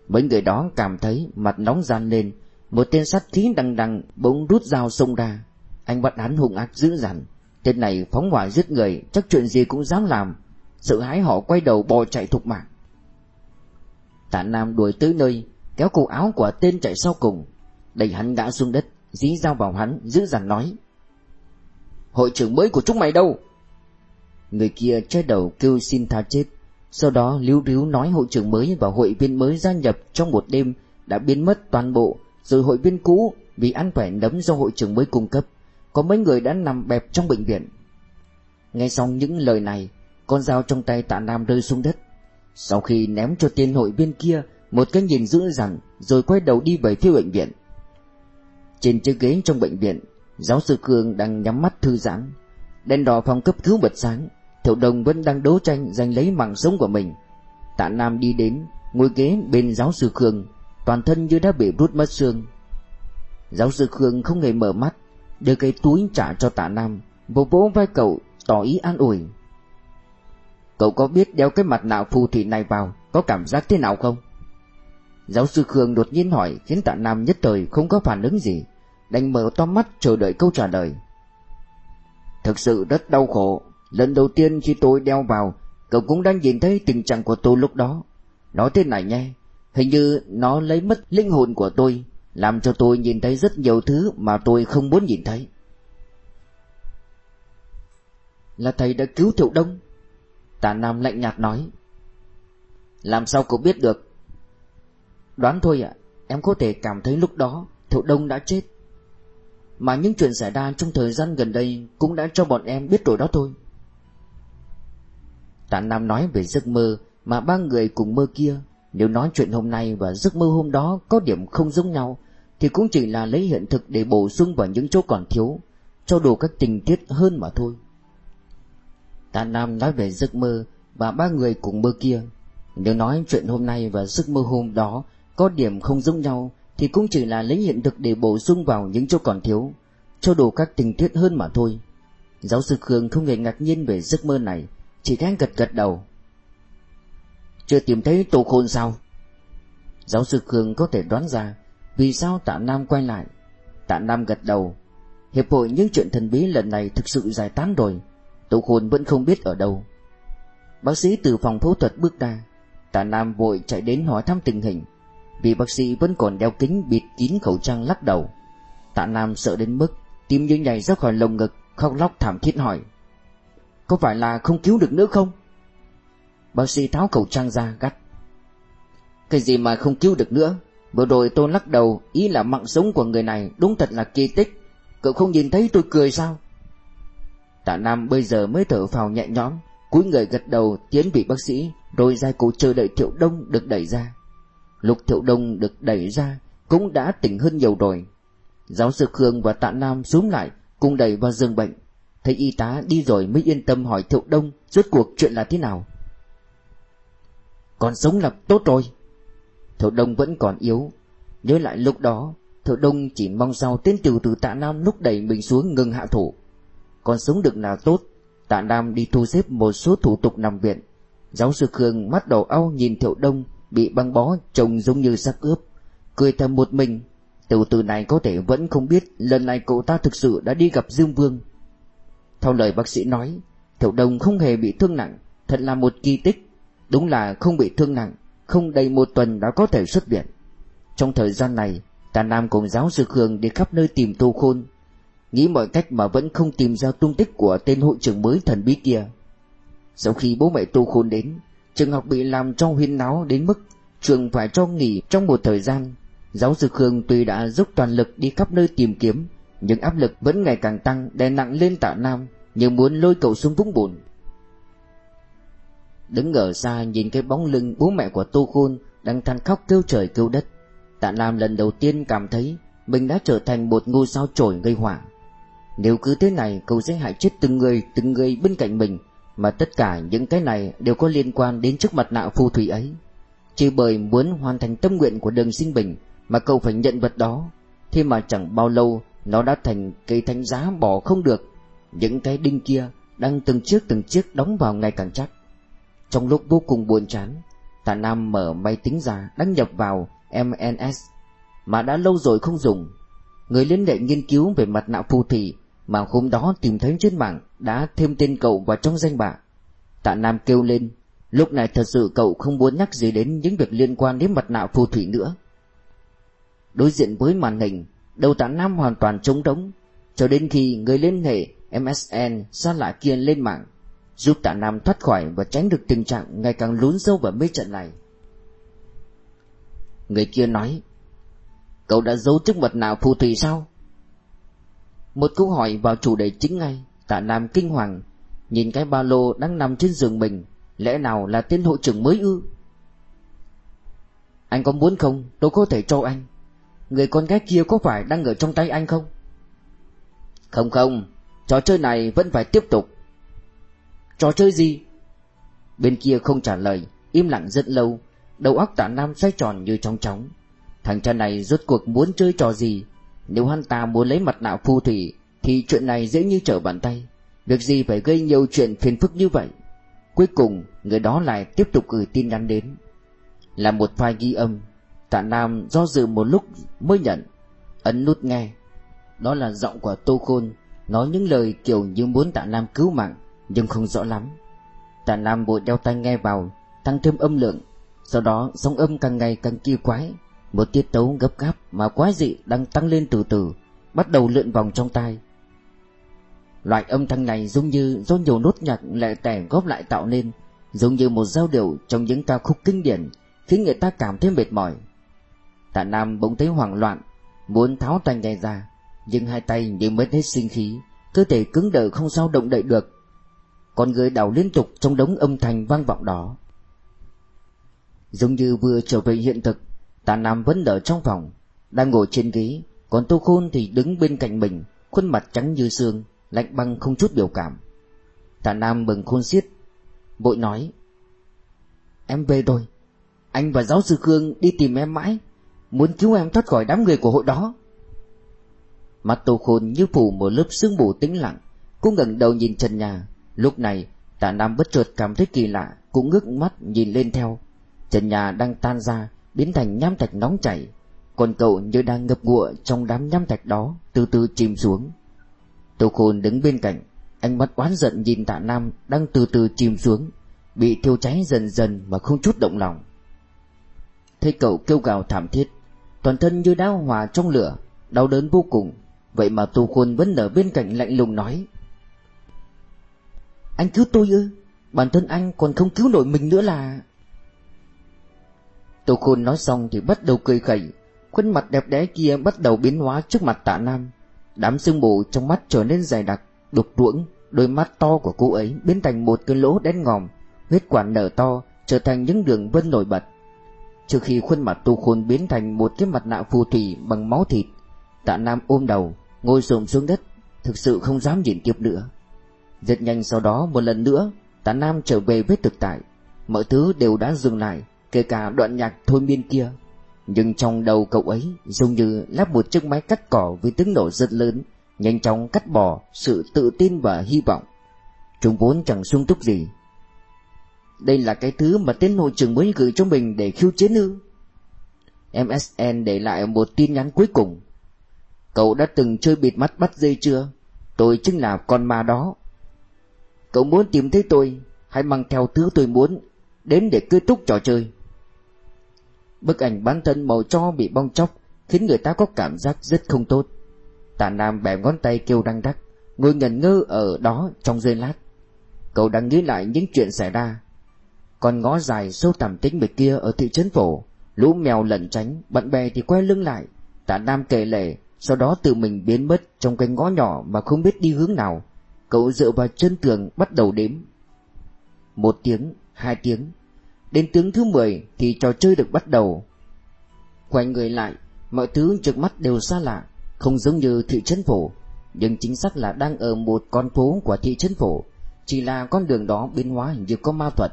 Mấy người đó cảm thấy mặt nóng gian lên, Một tên sát khí đằng đằng Bỗng rút dao xông ra. Anh bắt hắn hung ác dữ dằn. Tên này phóng hỏa giết người, Chắc chuyện gì cũng dám làm. Sợ hãi họ quay đầu bò chạy thục mạng. Tạ Nam đuổi tới nơi, Kéo cổ áo của tên chạy sau cùng. Đẩy hắn ngã xuống đất, Dí dao vào hắn giữ dằn nói. Hội trưởng mới của chúng mày đâu? Người kia che đầu kêu xin tha chết. Sau đó, lưu ríu nói hội trưởng mới và hội viên mới gia nhập trong một đêm Đã biến mất toàn bộ. Rồi hội viên cũ vì ăn khỏe nấm do hội trưởng mới cung cấp. Có mấy người đã nằm bẹp trong bệnh viện. Nghe xong những lời này, con dao trong tay tạ Nam rơi xuống đất. Sau khi ném cho tên hội viên kia Một cái nhìn dữ dằn, Rồi quay đầu đi về phía bệnh viện. Trên chiếc ghế trong bệnh viện, Giáo sư Cương đang nhắm mắt thư giãn. Đèn đỏ phòng cấp cứu bật sáng. Thiệu đồng vẫn đang đấu tranh giành lấy mạng sống của mình. Tạ Nam đi đến, Ngồi ghế bên giáo sư Khương. Toàn thân như đã bị rút mất xương. Giáo sư Khương không hề mở mắt, Đưa cái túi trả cho tạ Nam, Vỗ vỗ vai cậu, tỏ ý an ủi. Cậu có biết đeo cái mặt nạ phù thủy này vào, Có cảm giác thế nào không? Giáo sư Khương đột nhiên hỏi, Khiến tạ Nam nhất thời không có phản ứng gì, Đành mở to mắt chờ đợi câu trả lời. Thực sự rất đau khổ Lần đầu tiên khi tôi đeo vào, Cậu cũng đang nhìn thấy tình trạng của tôi lúc đó. Nói thế này nhé, Hình như nó lấy mất linh hồn của tôi, Làm cho tôi nhìn thấy rất nhiều thứ Mà tôi không muốn nhìn thấy. Là thầy đã cứu Thiệu Đông? Tạ Nam lạnh nhạt nói. Làm sao cậu biết được? Đoán thôi ạ, Em có thể cảm thấy lúc đó Thiệu Đông đã chết. Mà những chuyện xảy ra trong thời gian gần đây Cũng đã cho bọn em biết rồi đó thôi. Tạ Nam nói về giấc mơ Mà ba người cùng mơ kia. Nếu nói chuyện hôm nay và giấc mơ hôm đó Có điểm không giống nhau, Thì cũng chỉ là lấy hiện thực để bổ sung vào những chỗ còn thiếu, Cho đủ các tình tiết hơn mà thôi. Tạ Nam nói về giấc mơ Và ba người cùng mơ kia. Nếu nói chuyện hôm nay và giấc mơ hôm đó Có điểm không giống nhau, Thì cũng chỉ là lấy hiện thực để bổ sung vào những chỗ còn thiếu, Cho đủ các tình tiết hơn mà thôi. Giáo sư Khương không hề ngạc nhiên về giấc mơ này. Chỉ khẽ gật gật đầu. Chưa tìm thấy tổ khôn sao? Giáo sư Khương có thể đoán ra Vì sao tạ Nam quay lại. Tạ Nam gật đầu. Hiệp hội những chuyện thần bí lần này thực sự giải tán rồi. Tổ khôn vẫn không biết ở đâu. Bác sĩ từ phòng phẫu thuật bước ra. Tạ Nam vội chạy đến hỏi thăm tình hình. Vì bác sĩ vẫn còn đeo kính bịt kín khẩu trang lắc đầu. Tạ Nam sợ đến mức Tim như nhảy ra khỏi lồng ngực, Khóc lóc thảm thiết hỏi. Có phải là không cứu được nữa không? Bác sĩ tháo khẩu trang ra, gắt. Cái gì mà không cứu được nữa? Vừa rồi tôi lắc đầu, Ý là mạng sống của người này đúng thật là kỳ tích. Cậu không nhìn thấy tôi cười sao? Tạ Nam bây giờ mới thở phào nhẹ nhõm, cúi người gật đầu tiến vị bác sĩ Rồi ra cổ chờ đợi Thiệu Đông được đẩy ra. Lúc Thiệu Đông được đẩy ra, Cũng đã tỉnh hơn nhiều rồi. Giáo sư Khương và Tạ Nam xuống lại, Cùng đẩy vào giường bệnh. Thấy y tá đi rồi mới yên tâm hỏi Thiệu Đông Rốt cuộc chuyện là thế nào. Còn sống là tốt rồi. Thiệu Đông vẫn còn yếu. Nhớ lại lúc đó Thiệu Đông chỉ mong sao tên tiểu từ Tạ Nam lúc đẩy mình xuống ngừng hạ thủ. Còn sống được là tốt. Tạ Nam đi thu xếp một số thủ tục nằm viện. Giáo sư Khương mắt đầu au nhìn Thiệu Đông Bị băng bó trông giống như xác ướp. Cười thầm một mình. Tiểu tử này có thể vẫn không biết Lần này cậu ta thực sự đã đi gặp Dương Vương. Theo lời bác sĩ nói Thiểu Đông không hề bị thương nặng, Thật là một kỳ tích. Đúng là không bị thương nặng, Không đầy một tuần đã có thể xuất viện. Trong thời gian này, Tà Nam cùng giáo sư Khương đi khắp nơi tìm Tô Khôn. Nghĩ mọi cách mà vẫn không tìm ra tung tích của tên hội trưởng mới thần bí kia. Sau khi bố mẹ Tô Khôn đến, Trường học bị làm cho huyên náo đến mức Trường phải cho nghỉ trong một thời gian. Giáo sư Khương tuy đã dốc toàn lực đi khắp nơi tìm kiếm nhưng áp lực vẫn ngày càng tăng, đè nặng lên tạ Nam, Như muốn lôi cậu xuống vũng bùn. Đứng ở xa nhìn cái bóng lưng bố mẹ của Tô Khôn Đang than khóc kêu trời kêu đất. Tạ Nam lần đầu tiên cảm thấy Mình đã trở thành một ngôi sao trổi gây hỏa Nếu cứ thế này, cậu sẽ hại chết từng người Từng người bên cạnh mình, Mà tất cả những cái này đều có liên quan đến chiếc mặt nạ phù thủy ấy. Chỉ bởi muốn hoàn thành tâm nguyện của đường sinh bình Mà cậu phải nhận vật đó, Thế mà chẳng bao lâu nó đã thành cây thánh giá bỏ không được. Những cái đinh kia Đang từng chiếc từng chiếc đóng vào ngày càng chắc. Trong lúc vô cùng buồn chán, Tạ Nam mở máy tính ra Đăng nhập vào MNS Mà đã lâu rồi không dùng. Người liên hệ nghiên cứu về mặt nạ phù thủy Mà hôm đó tìm thấy trên mạng Đã thêm tên cậu vào trong danh bạ. Tạ Nam kêu lên, Lúc này thật sự cậu không muốn nhắc gì đến những việc liên quan đến mặt nạ phù thủy nữa. Đối diện với màn hình Đầu tạ Nam hoàn toàn trống đống Cho đến khi người liên hệ MSN xa lạ kia lên mạng, Giúp tạ Nam thoát khỏi và tránh được tình trạng ngày càng lún sâu vào mê trận này Người kia nói, Cậu đã giấu chức mật nào phù thủy sao? Một câu hỏi vào chủ đề chính ngay, Tạ Nam kinh hoàng, Nhìn cái ba lô đang nằm trên giường mình, Lẽ nào là tên hội trưởng mới ư? Anh có muốn không? Tôi có thể cho anh Người con gái kia có phải đang ở trong tay anh không? Không không. Trò chơi này vẫn phải tiếp tục. Trò chơi gì? Bên kia không trả lời, Im lặng rất lâu. Đầu óc tạ Nam xoay tròn như trong chóng. Thằng cha này rốt cuộc muốn chơi trò gì? Nếu hắn ta muốn lấy mặt nạ phù thủy, Thì chuyện này dễ như trở bàn tay. Việc gì phải gây nhiều chuyện phiền phức như vậy? Cuối cùng, người đó lại tiếp tục gửi tin nhắn đến. Là một file ghi âm. Tạ Nam do dự một lúc mới nhận. Ấn nút nghe. Đó là giọng của Tô Khôn, Nói những lời kiểu như muốn Tạ Nam cứu mạng, Nhưng không rõ lắm. Tạ Nam bộ đeo tai nghe vào, Tăng thêm âm lượng. Sau đó, sóng âm càng ngày càng kỳ quái. Một tiết tấu gấp gáp mà quái dị đang tăng lên từ từ, Bắt đầu lượn vòng trong tai. Loại âm thanh này giống như do nhiều nốt nhạc lẻ tẻ góp lại tạo nên, Giống như một giao điệu trong những ca khúc kinh điển, Khiến người ta cảm thấy mệt mỏi. Tạ Nam bỗng thấy hoảng loạn, Muốn tháo tay nghe ra, Nhưng hai tay như mất hết sinh khí, Cơ thể cứng đờ không sao động đậy được. Con người đảo liên tục trong đống âm thanh vang vọng đó. Giống như vừa trở về hiện thực, Tạ Nam vẫn ở trong phòng, Đang ngồi trên ghế, Còn Tô Khôn thì đứng bên cạnh mình, Khuôn mặt trắng như xương, Lạnh băng không chút biểu cảm. Tạ Nam bừng khôn xiết Bội nói, Em về rồi, Anh và giáo sư Khương đi tìm em mãi Muốn cứu em thoát khỏi đám người của hội đó. Mặt Tô Khôn như phủ một lớp sương mù tĩnh lặng, Cô ngẩng đầu nhìn trần nhà. Lúc này, Tạ Nam bất chợt cảm thấy kỳ lạ Cũng ngước mắt nhìn lên theo. Trần nhà đang tan ra, Biến thành nham thạch nóng chảy. Còn cậu như đang ngập ngụa trong đám nham thạch đó, Từ từ chìm xuống. Tô Khôn đứng bên cạnh, Ánh mắt oán giận nhìn tạ Nam Đang từ từ chìm xuống. Bị thiêu cháy dần dần mà không chút động lòng. Thấy cậu kêu gào thảm thiết. Toàn thân như đã hòa trong lửa, Đau đớn vô cùng. Vậy mà Tô Khôn vẫn ở bên cạnh lạnh lùng nói. Anh cứu tôi ư? Bản thân anh còn không cứu nổi mình nữa là. Tô Khôn nói xong thì bắt đầu cười khẩy. Khuôn mặt đẹp đẽ kia bắt đầu biến hóa trước mặt tạ Nam. Đám sương mù trong mắt trở nên dày đặc, Đục ruỗng Đôi mắt to của cô ấy biến thành một cái lỗ đen ngòm. Huyết quản nở to, Trở thành những đường vân nổi bật. Trước khi khuôn mặt tu khôn biến thành một cái mặt nạ phù thủy bằng máu thịt, Tạ Nam ôm đầu, Ngồi xổm xuống đất, Thực sự không dám nhìn tiếp nữa. Rất nhanh sau đó, một lần nữa, Tạ Nam trở về với thực tại. Mọi thứ đều đã dừng lại, Kể cả đoạn nhạc thôi miên kia. Nhưng trong đầu cậu ấy, Giống như lắp một chiếc máy cắt cỏ Với tiếng nổ rất lớn, Nhanh chóng cắt bỏ sự tự tin và hy vọng. Chúng vốn chẳng sung túc gì đây là cái thứ mà tên hội trưởng mới gửi cho mình để khiêu chiến ư? MSN để lại một tin nhắn cuối cùng. Cậu đã từng chơi bịt mắt bắt dây chưa? Tôi chính là con ma đó. Cậu muốn tìm thấy tôi, Hãy mang theo thứ tôi muốn, Đến để kết thúc trò chơi. Bức ảnh bản thân màu cho bị bong chóc Khiến người ta có cảm giác rất không tốt. Tạ Nam bẻ ngón tay kêu đăng đắc Ngồi ngẩn ngơ ở đó trong giây lát. Cậu đang nghĩ lại những chuyện xảy ra. Còn ngõ dài sâu tằm tính mịch kia ở thị trấn phổ Lũ mèo lẩn tránh Bạn bè thì quay lưng lại. Tạ Nam kể lể Sau đó tự mình biến mất trong cái ngõ nhỏ Mà không biết đi hướng nào. Cậu dựa vào chân tường bắt đầu đếm. Một tiếng, hai tiếng. Đến tiếng thứ mười thì trò chơi được bắt đầu. Quay người lại Mọi thứ trước mắt đều xa lạ Không giống như thị trấn phổ. Nhưng chính xác là đang ở một con phố của thị trấn phổ Chỉ là con đường đó biến hóa hình như có ma thuật.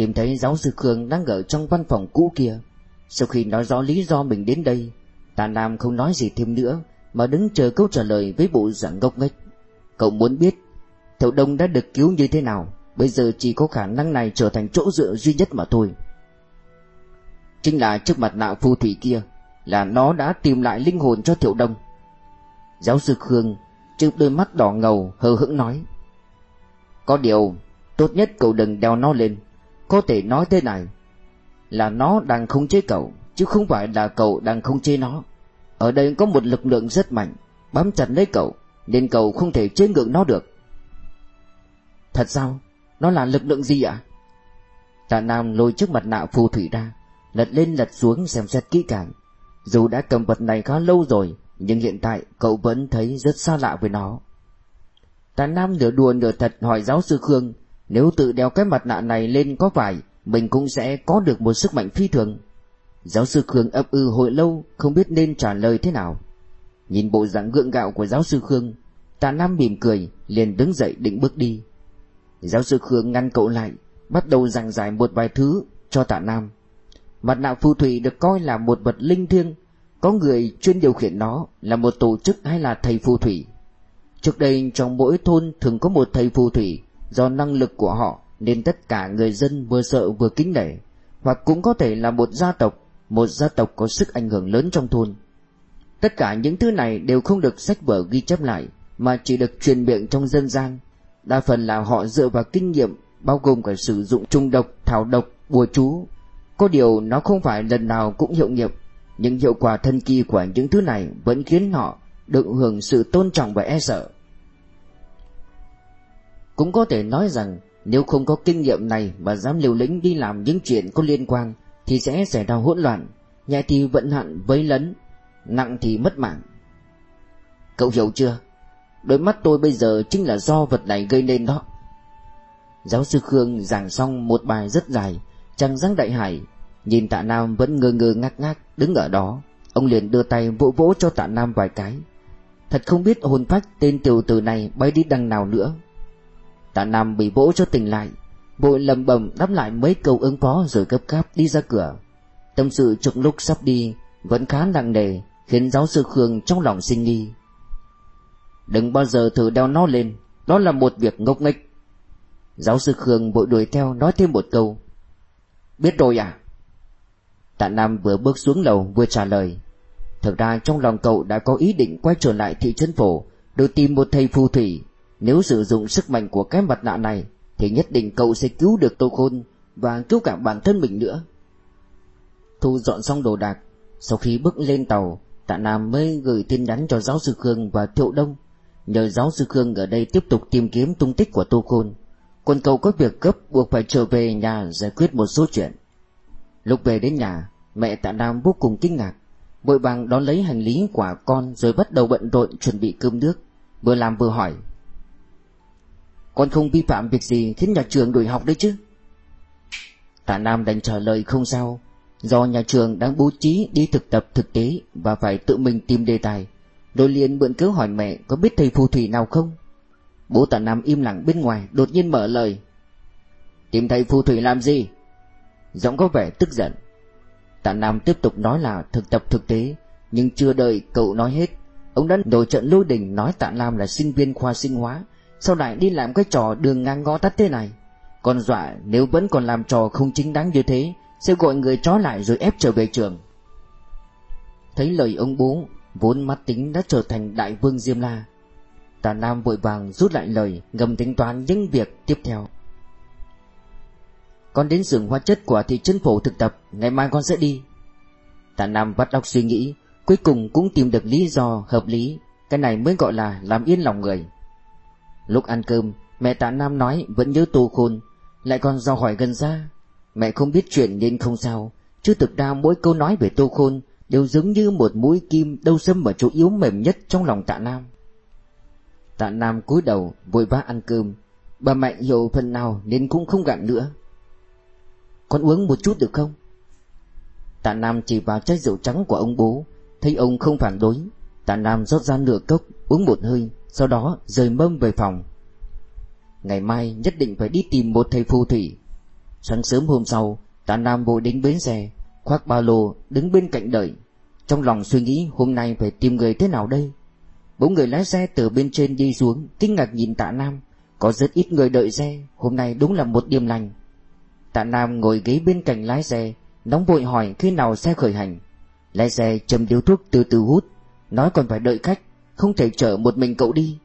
Tìm thấy giáo sư Khương đang ở trong văn phòng cũ kia. Sau khi nói rõ lý do mình đến đây, Tạ Nam không nói gì thêm nữa, Mà đứng chờ câu trả lời với bộ dạng ngốc nghếch. Cậu muốn biết Thiệu Đông đã được cứu như thế nào? Bây giờ chỉ có khả năng này trở thành chỗ dựa duy nhất mà thôi. Chính là trước mặt nạ phù thủy kia, Là nó đã tìm lại linh hồn cho Thiệu Đông. Giáo sư Khương Trước đôi mắt đỏ ngầu, hờ hững nói, Có điều, Tốt nhất cậu đừng đeo nó lên. Có thể nói thế này Là nó đang không chế cậu Chứ không phải là cậu đang không chế nó Ở đây có một lực lượng rất mạnh Bám chặt lấy cậu Nên cậu không thể chế ngự nó được Thật sao nó là lực lượng gì ạ? Tạ Nam lôi chiếc mặt nạ phù thủy ra, lật lên lật xuống xem xét kỹ càng. Dù đã cầm vật này khá lâu rồi, nhưng hiện tại cậu vẫn thấy rất xa lạ với nó. Tạ Nam nửa đùa nửa thật hỏi giáo sư Khương, nếu tự đeo cái mặt nạ này lên có vải, mình cũng sẽ có được một sức mạnh phi thường. Giáo sư Khương ấp ư hồi lâu không biết nên trả lời thế nào. Nhìn bộ dạng gượng gạo của giáo sư Khương, Tạ Nam mỉm cười, liền đứng dậy định bước đi. Giáo sư Khương ngăn cậu lại Bắt đầu giảng giải một vài thứ cho tạ Nam Mặt nạ phù thủy được coi là một vật linh thiêng, có người chuyên điều khiển nó là một tổ chức hay là thầy phù thủy. Trước đây trong mỗi thôn thường có một thầy phù thủy, do năng lực của họ nên tất cả người dân vừa sợ vừa kính nể, hoặc cũng có thể là một gia tộc, một gia tộc có sức ảnh hưởng lớn trong thôn. Tất cả những thứ này đều không được sách vở ghi chép lại, mà chỉ được truyền miệng trong dân gian. Đa phần là họ dựa vào kinh nghiệm, bao gồm cả sử dụng trung độc, thảo độc, bùa chú. Có điều nó không phải lần nào cũng hiệu nghiệm, nhưng hiệu quả thân kỳ của những thứ này vẫn khiến họ được hưởng sự tôn trọng và e sợ. Cũng có thể nói rằng nếu không có kinh nghiệm này mà dám liều lĩnh đi làm những chuyện có liên quan thì sẽ xảy ra hỗn loạn, nhẹ thì vận hạn vấy lấn, nặng thì mất mạng. Cậu hiểu chưa? Đôi mắt tôi bây giờ chính là do vật này gây nên đó. Giáo sư Khương giảng xong một bài rất dài, trang răng đại hải, nhìn tạ Nam vẫn ngơ ngơ ngác ngác đứng ở đó. Ông liền đưa tay vỗ vỗ cho tạ Nam vài cái. Thật không biết hồn phách tên tiểu tử này bay đi đằng nào nữa. Tạ Nam bị vỗ cho tỉnh lại, vội lầm bầm đáp lại mấy câu ứng phó rồi gấp gáp đi ra cửa. Tâm sự trong lúc sắp đi vẫn khá nặng nề, khiến giáo sư Khương trong lòng sinh nghi. Đừng bao giờ thử đeo nó lên, đó là một việc ngốc nghếch. Giáo sư Khương vội đuổi theo nói thêm một câu. Biết rồi à? Tạ Nam vừa bước xuống lầu vừa trả lời. Thực ra trong lòng cậu đã có ý định quay trở lại thị trấn phổ, để tìm một thầy phù thủy. Nếu sử dụng sức mạnh của cái mặt nạ này, thì nhất định cậu sẽ cứu được Tô Khôn và cứu cả bản thân mình nữa. Thu dọn xong đồ đạc, sau khi bước lên tàu, Tạ Nam mới gửi tin nhắn cho giáo sư Khương và Thiệu Đông, nhờ giáo sư Khương ở đây tiếp tục tìm kiếm tung tích của Tô Khôn. Còn cậu có việc gấp buộc phải trở về nhà giải quyết một số chuyện. Lúc về đến nhà, mẹ Tạ Nam vô cùng kinh ngạc, vội vàng đón lấy hành lý của con rồi bắt đầu bận rộn chuẩn bị cơm nước, vừa làm vừa hỏi. Con không vi phạm việc gì khiến nhà trường đuổi học đấy chứ? Tạ Nam đành trả lời không sao, do nhà trường đang bố trí đi thực tập thực tế và phải tự mình tìm đề tài. Rồi liền mượn cớ hỏi mẹ có biết thầy phù thủy nào không? Bố Tạ Nam im lặng bên ngoài đột nhiên mở lời. Tìm thầy phù thủy làm gì? Giọng có vẻ tức giận. Tạ Nam tiếp tục nói là thực tập thực tế, nhưng chưa đợi cậu nói hết, ông đã nổi trận lôi đình nói Tạ Nam là sinh viên khoa sinh hóa, sau lại đi làm cái trò đường ngang ngõ tắt thế này. Còn dọa nếu vẫn còn làm trò không chính đáng như thế, sẽ gọi người chó lại rồi ép trở về trường. Thấy lời ông bố, vốn mắt tính đã trở thành đại vương Diêm La. Tà Nam vội vàng rút lại lời, ngầm tính toán những việc tiếp theo. Con đến xưởng hóa chất của thị trấn phổ thực tập Ngày mai con sẽ đi Tà Nam vắt óc suy nghĩ Cuối cùng cũng tìm được lý do hợp lý Cái này mới gọi là làm yên lòng người Lúc ăn cơm, Mẹ Tạ Nam nói vẫn nhớ tô khôn, Lại còn do hỏi gần ra. Mẹ không biết chuyện nên không sao, Chứ thực ra mỗi câu nói về tô khôn Đều giống như một mũi kim đâu xâm ở chỗ yếu mềm nhất trong lòng Tạ Nam. Tạ Nam cúi đầu, vội vã ăn cơm. Bà mẹ hiểu phần nào nên cũng không gặn nữa. Con uống một chút được không? Tạ Nam chỉ vào chai rượu trắng của ông bố, Thấy ông không phản đối. Tạ Nam rót ra nửa cốc, Uống một hơi. Sau đó rời mâm về phòng. Ngày mai nhất định phải đi tìm một thầy phù thủy. Sáng sớm hôm sau, Tạ Nam vội đến bến xe, Khoác ba lô, đứng bên cạnh đợi. Trong lòng suy nghĩ hôm nay phải tìm người thế nào đây? Bốn người lái xe từ bên trên đi xuống, Kinh ngạc nhìn tạ Nam. Có rất ít người đợi xe, Hôm nay đúng là một điểm lành. Tạ Nam ngồi ghế bên cạnh lái xe, Nóng vội hỏi khi nào xe khởi hành. Lái xe châm điếu thuốc từ từ hút, Nói còn phải đợi khách. Không thể chở một mình cậu đi.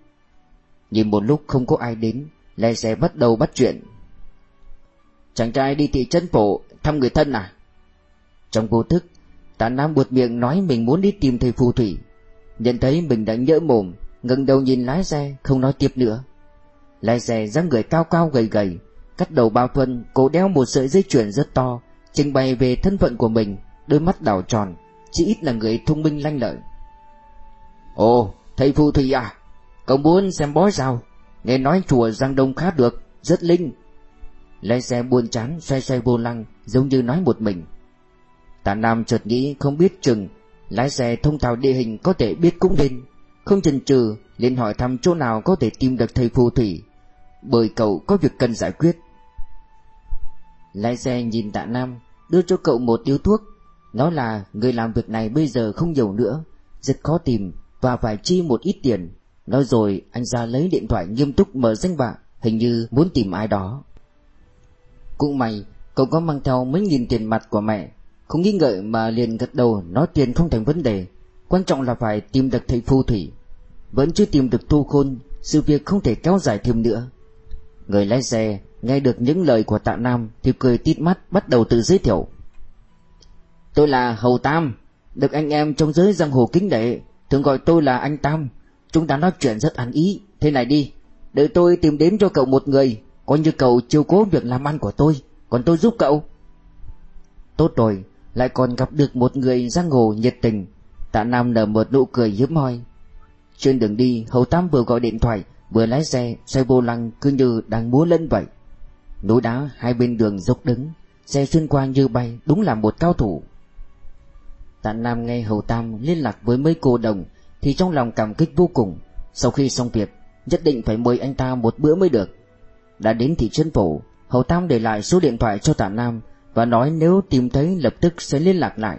Nhìn một lúc không có ai đến, Lái xe bắt đầu bắt chuyện. Chàng trai đi thị trấn phổ Thăm người thân à? Trong vô thức Tạ Nam buột miệng nói mình muốn đi tìm thầy phù thủy. Nhận thấy mình đã nhỡ mồm, ngẩng đầu nhìn lái xe, Không nói tiếp nữa. Lái xe dáng người cao cao gầy gầy, Cắt đầu bao thuần cố đeo một sợi dây chuyền rất to, Trình bày về thân phận của mình, Đôi mắt đảo tròn, Chỉ ít là người thông minh lanh lợi. Ồ thầy phù thủy à Cậu muốn xem bói sao? Nghe nói chùa Giang Đông khá được, Rất linh. Lái xe buồn chán, xoay xoay vô lăng, Giống như nói một mình. Tạ Nam chợt nghĩ không biết chừng, Lái xe thông thạo địa hình có thể biết cũng nên. Không chần chừ, liền hỏi thăm chỗ nào có thể tìm được thầy phù thủy, Bởi cậu có việc cần giải quyết. Lái xe nhìn tạ Nam, Đưa cho cậu một điếu thuốc. Nói là, người làm việc này bây giờ không nhiều nữa, Rất khó tìm. Và phải chi một ít tiền. Nói rồi, anh ra lấy điện thoại nghiêm túc mở danh bạ, Hình như muốn tìm ai đó. Cũng may, Cậu có mang theo mấy nghìn tiền mặt của mẹ. Không nghi ngợi mà liền gật đầu Nói tiền không thành vấn đề. Quan trọng là phải tìm được thầy phù thủy. Vẫn chưa tìm được tu khôn, Sự việc không thể kéo dài thêm nữa. Người lái xe nghe được những lời của tạ Nam Thì cười tít mắt, bắt đầu tự giới thiệu. Tôi là Hầu Tam, Được anh em trong giới giang hồ kính đệ Thường gọi tôi là anh Tam. Chúng ta nói chuyện rất ăn ý. Thế này đi, Đợi tôi tìm đến cho cậu một người. Coi như cậu chiêu cố việc làm ăn của tôi, Còn tôi giúp cậu. Tốt rồi, Lại còn gặp được một người giang hồ nhiệt tình. Tạ Nam nở một nụ cười hiếm hoi. Trên đường đi, Hầu Tam vừa gọi điện thoại, Vừa lái xe Xe vô lăng cứ như đang múa lên vậy. Núi đá hai bên đường dốc đứng, Xe xuyên qua như bay, Đúng là một cao thủ. Tạ Nam nghe Hầu Tam liên lạc với mấy cô đồng, Thì trong lòng cảm kích vô cùng. Sau khi xong việc, Nhất định phải mời anh ta một bữa mới được. Đã đến thị trấn phủ Hầu Tam để lại số điện thoại cho Tạ Nam Và nói nếu tìm thấy lập tức sẽ liên lạc lại.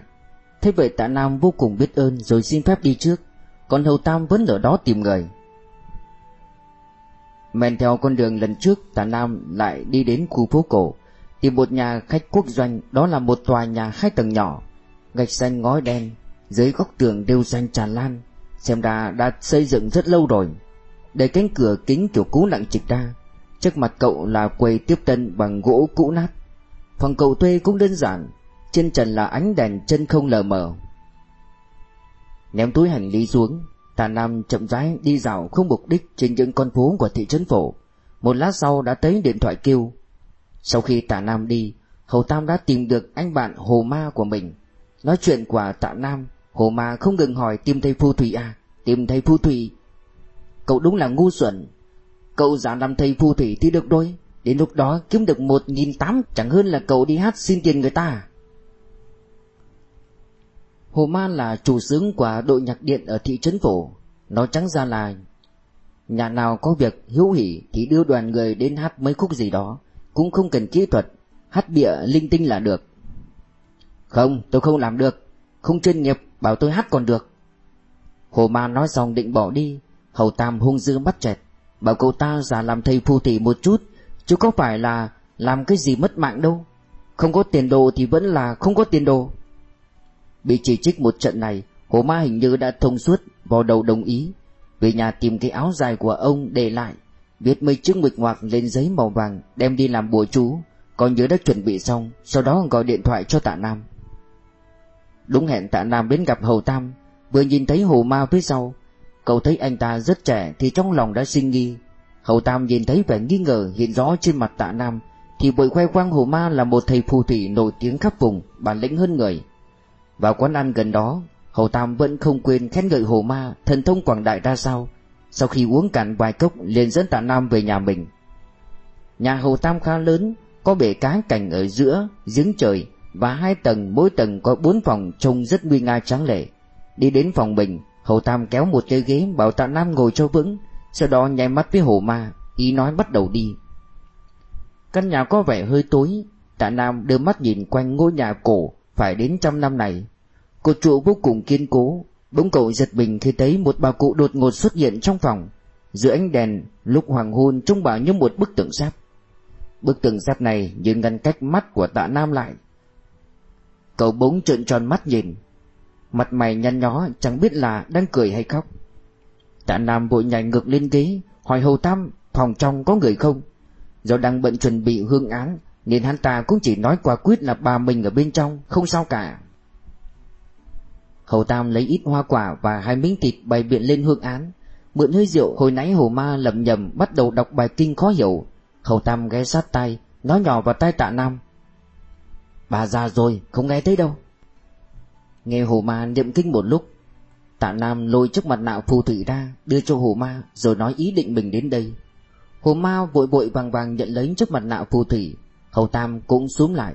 Thế vậy Tạ Nam vô cùng biết ơn Rồi xin phép đi trước, Còn Hầu Tam vẫn ở đó tìm người. Men theo con đường lần trước, Tạ Nam lại đi đến khu phố cổ, Tìm một nhà khách quốc doanh, Đó là một tòa nhà hai tầng nhỏ. Gạch xanh ngói đen, Dưới góc tường đều xanh tràn lan, Xem ra đã xây dựng rất lâu rồi. Để cánh cửa kính kiểu cũ nặng trịch ra, Trước mặt cậu là quầy tiếp tân bằng gỗ cũ nát. Phòng cậu thuê cũng đơn giản, Trên trần là ánh đèn chân không lờ mờ. Ném túi hành lý xuống, Tà Nam chậm rãi đi dạo không mục đích trên những con phố của thị trấn phổ. Một lát sau đã tới điện thoại kêu. Sau khi Tà Nam đi, Hầu Tam đã tìm được anh bạn Hồ Ma của mình. Nói chuyện của Tạ Nam, Hồ Ma không ngừng hỏi tìm thầy phù thủy à? Tìm thầy phù thủy. Cậu đúng là ngu xuẩn. Cậu giả làm thầy phù thủy thì được đôi Đến lúc đó kiếm được một nghìn tám, Chẳng hơn là cậu đi hát xin tiền người ta à? Hồ Ma là chủ sướng của đội nhạc điện ở thị trấn phổ. Nó trắng ra là Nhà nào có việc hữu hỉ Thì đưa đoàn người đến hát mấy khúc gì đó. Cũng không cần kỹ thuật, Hát bịa linh tinh là được. Không, tôi không làm được. Không chuyên nghiệp, bảo tôi hát còn được. Hồ Ma nói xong định bỏ đi. Hầu Tam hung dữ bắt chẹt. Bảo cậu ta giả làm thầy phù thủy một chút, Chứ có phải là làm cái gì mất mạng đâu. Không có tiền đồ thì vẫn là không có tiền đồ. Bị chỉ trích một trận này, Hồ Ma hình như đã thông suốt, Vào đầu đồng ý. Về nhà tìm cái áo dài của ông để lại, Viết mấy chữ mịch ngoạc lên giấy màu vàng Đem đi làm bùa chú. Còn nhớ đã chuẩn bị xong, Sau đó gọi điện thoại cho tạ Nam. Đúng hẹn tạ Nam đến gặp Hầu Tam, Vừa nhìn thấy Hồ Ma phía sau. Cậu thấy anh ta rất trẻ Thì trong lòng đã sinh nghi. Hầu Tam nhìn thấy vẻ nghi ngờ hiện rõ trên mặt tạ Nam, Thì vội khoe khoang Hồ Ma là một thầy phù thủy nổi tiếng khắp vùng, Bản lĩnh hơn người. Vào quán ăn gần đó, hầu Tam vẫn không quên khen ngợi Hồ Ma, Thần thông quảng đại ra sao. Sau khi uống cạn vài cốc, liền dẫn tạ Nam về nhà mình. Nhà hầu Tam khá lớn, Có bể cá cảnh ở giữa, Giếng trời. Và hai tầng mỗi tầng có bốn phòng Trông rất nguy nga trắng lệ Đi đến phòng mình Hầu Tam kéo một cái ghế bảo tạ Nam ngồi cho vững Sau đó nháy mắt với Hồ Ma Ý nói bắt đầu đi Căn nhà có vẻ hơi tối Tạ Nam đưa mắt nhìn quanh ngôi nhà cổ phải đến trăm năm này. Cột trụ vô cùng kiên cố, bỗng cậu giật mình khi thấy một bà cụ đột ngột xuất hiện trong phòng. Giữa ánh đèn, lúc hoàng hôn trông bà như một bức tượng sáp. Bức tượng sáp này như ngăn cách mắt của tạ Nam lại. Cậu bỗng trợn tròn mắt nhìn, mặt mày nhăn nhó chẳng biết là đang cười hay khóc. Tạ Nam vội nhảy ngược lên ghế, hỏi Hầu Tam phòng trong có người không. Do đang bận chuẩn bị hương án nên hắn ta cũng chỉ nói quả quyết là bà mình ở bên trong Không sao cả. Hầu Tam lấy ít hoa quả và hai miếng thịt bày biện lên hương án. Mượn hơi rượu hồi nãy hồ ma lầm nhầm Bắt đầu đọc bài kinh khó hiểu. Hầu Tam ghé sát tay Nói nhỏ vào tai tạ Nam. Bà già rồi, không nghe thấy đâu. Nghe hồ ma niệm kinh một lúc, Tạ Nam lôi chiếc mặt nạ phù thủy ra, Đưa cho hồ ma, Rồi nói ý định mình đến đây. Hồ ma vội vội vàng vàng nhận lấy chiếc mặt nạ phù thủy, Hầu Tam cũng xuống lại.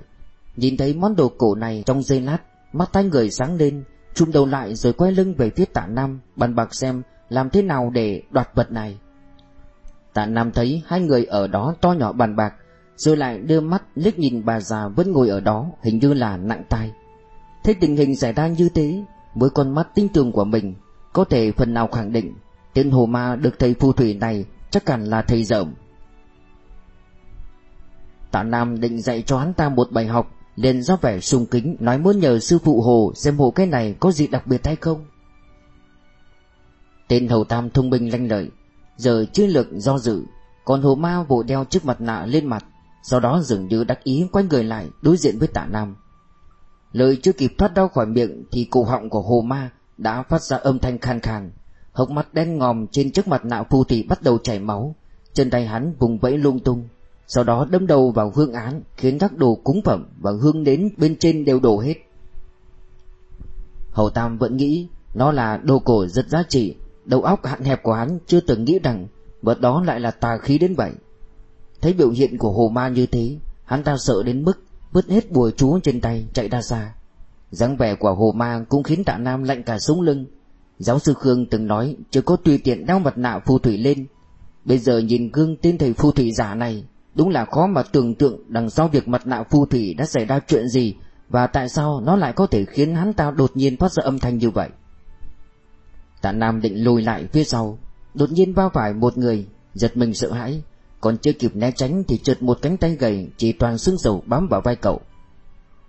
Nhìn thấy món đồ cổ này trong giây lát, Mắt tay người sáng lên Trung đầu lại rồi quay lưng về phía tạ Nam, Bàn bạc xem làm thế nào để đoạt vật này. Tạ Nam thấy hai người ở đó to nhỏ bàn bạc rồi lại đưa mắt liếc nhìn bà già vẫn ngồi ở đó, Hình như là nặng tai. Thấy tình hình xảy ra như thế, Với con mắt tinh tường của mình, Có thể phần nào khẳng định Tên hồ ma được thầy phù thủy này Chắc hẳn là thầy dởm. Tạ Nam định dạy cho hắn ta một bài học, liền ra vẻ sung kính nói muốn nhờ sư phụ hồ xem hộ cái này có gì đặc biệt hay không. Tên hầu tam thông minh lanh lợi, giờ chưa lực do dự, còn hồ ma vội đeo chiếc mặt nạ lên mặt sau đó dường như đắc ý quay người lại đối diện với tả nam lời chưa kịp thoát đau khỏi miệng thì cổ họng của hồ ma đã phát ra âm thanh khan khàn hốc mắt đen ngòm trên trước mặt nạ phù thủy bắt đầu chảy máu. Chân tay hắn vùng vẫy lung tung. Sau đó đâm đầu vào hương án khiến các đồ cúng phẩm và hương đến bên trên đều đổ hết. Hầu Tam vẫn nghĩ nó là đồ cổ rất giá trị, đầu óc hạn hẹp của hắn chưa từng nghĩ rằng vật đó lại là tà khí đến vậy. Thấy biểu hiện của hồ ma như thế, hắn ta sợ đến mức vứt hết bùa chú trên tay chạy ra xa. dáng vẻ của hồ ma cũng khiến tạ nam lạnh cả sống lưng. Giáo sư Khương từng nói chưa có tùy tiện đeo mặt nạ phù thủy lên. Bây giờ nhìn gương tên thầy phù thủy giả này Đúng là khó mà tưởng tượng đằng sau việc mặt nạ phù thủy đã xảy ra chuyện gì và tại sao nó lại có thể khiến hắn ta đột nhiên phát ra âm thanh như vậy. Tạ Nam định lùi lại phía sau, đột nhiên va phải một người, giật mình sợ hãi, còn chưa kịp né tránh thì trượt một cánh tay gầy chỉ toàn xương sầu bám vào vai cậu.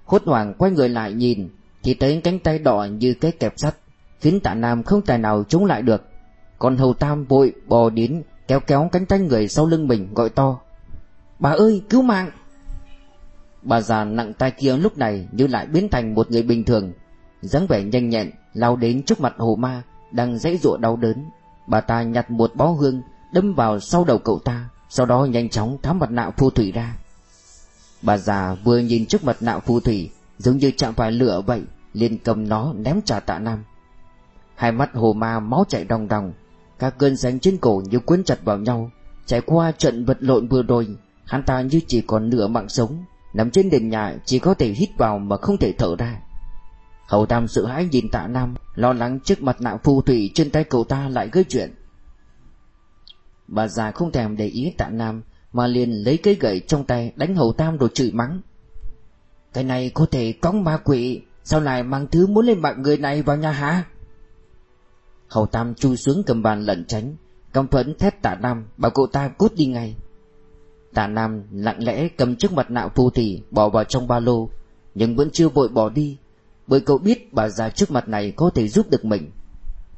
Hốt hoảng quay người lại nhìn, thì thấy cánh tay đỏ như cái kẹp sắt, khiến Tạ Nam không tài nào chống lại được. Còn Hầu Tam vội bò đến kéo kéo cánh tay người sau lưng mình gọi to. Bà ơi cứu mạng Bà già nặng tay kia lúc này như lại biến thành một người bình thường dáng vẻ nhanh nhẹn lao đến trước mặt hồ ma đang dãy dụa đau đớn bà ta nhặt một bó hương đâm vào sau đầu cậu ta sau đó nhanh chóng tháo mặt nạ phù thủy ra. Bà già vừa nhìn trước mặt nạ phù thủy, giống như chạm phải lửa vậy, liền cầm nó ném trả tạ nam. Hai mắt hồ ma máu chảy đong đong, các cơn sánh trên cổ như cuốn chặt vào nhau. Trải qua trận vật lộn vừa rồi, Hắn ta như chỉ còn nửa mạng sống, Nằm trên nền nhà chỉ có thể hít vào mà không thể thở ra. Hầu Tam sợ hãi nhìn tạ Nam, Lo lắng trước mặt nạ phù thủy trên tay cậu ta lại gây chuyện. Bà già không thèm để ý tạ Nam, Mà liền lấy cây gậy trong tay đánh Hầu Tam rồi chửi mắng. Cái này có thể cõng ma quỷ, Sao lại mang thứ muốn lên mạng người này vào nhà hả? Hầu Tam chui xuống cầm bàn lẩn tránh Cầm phẫn thét tạ Nam, Bảo cậu ta cút đi ngay. Tạ Nam lặng lẽ cầm chiếc mặt nạ phù thủy bỏ vào trong ba lô, Nhưng vẫn chưa vội bỏ đi, Bởi cậu biết bà già trước mặt này có thể giúp được mình.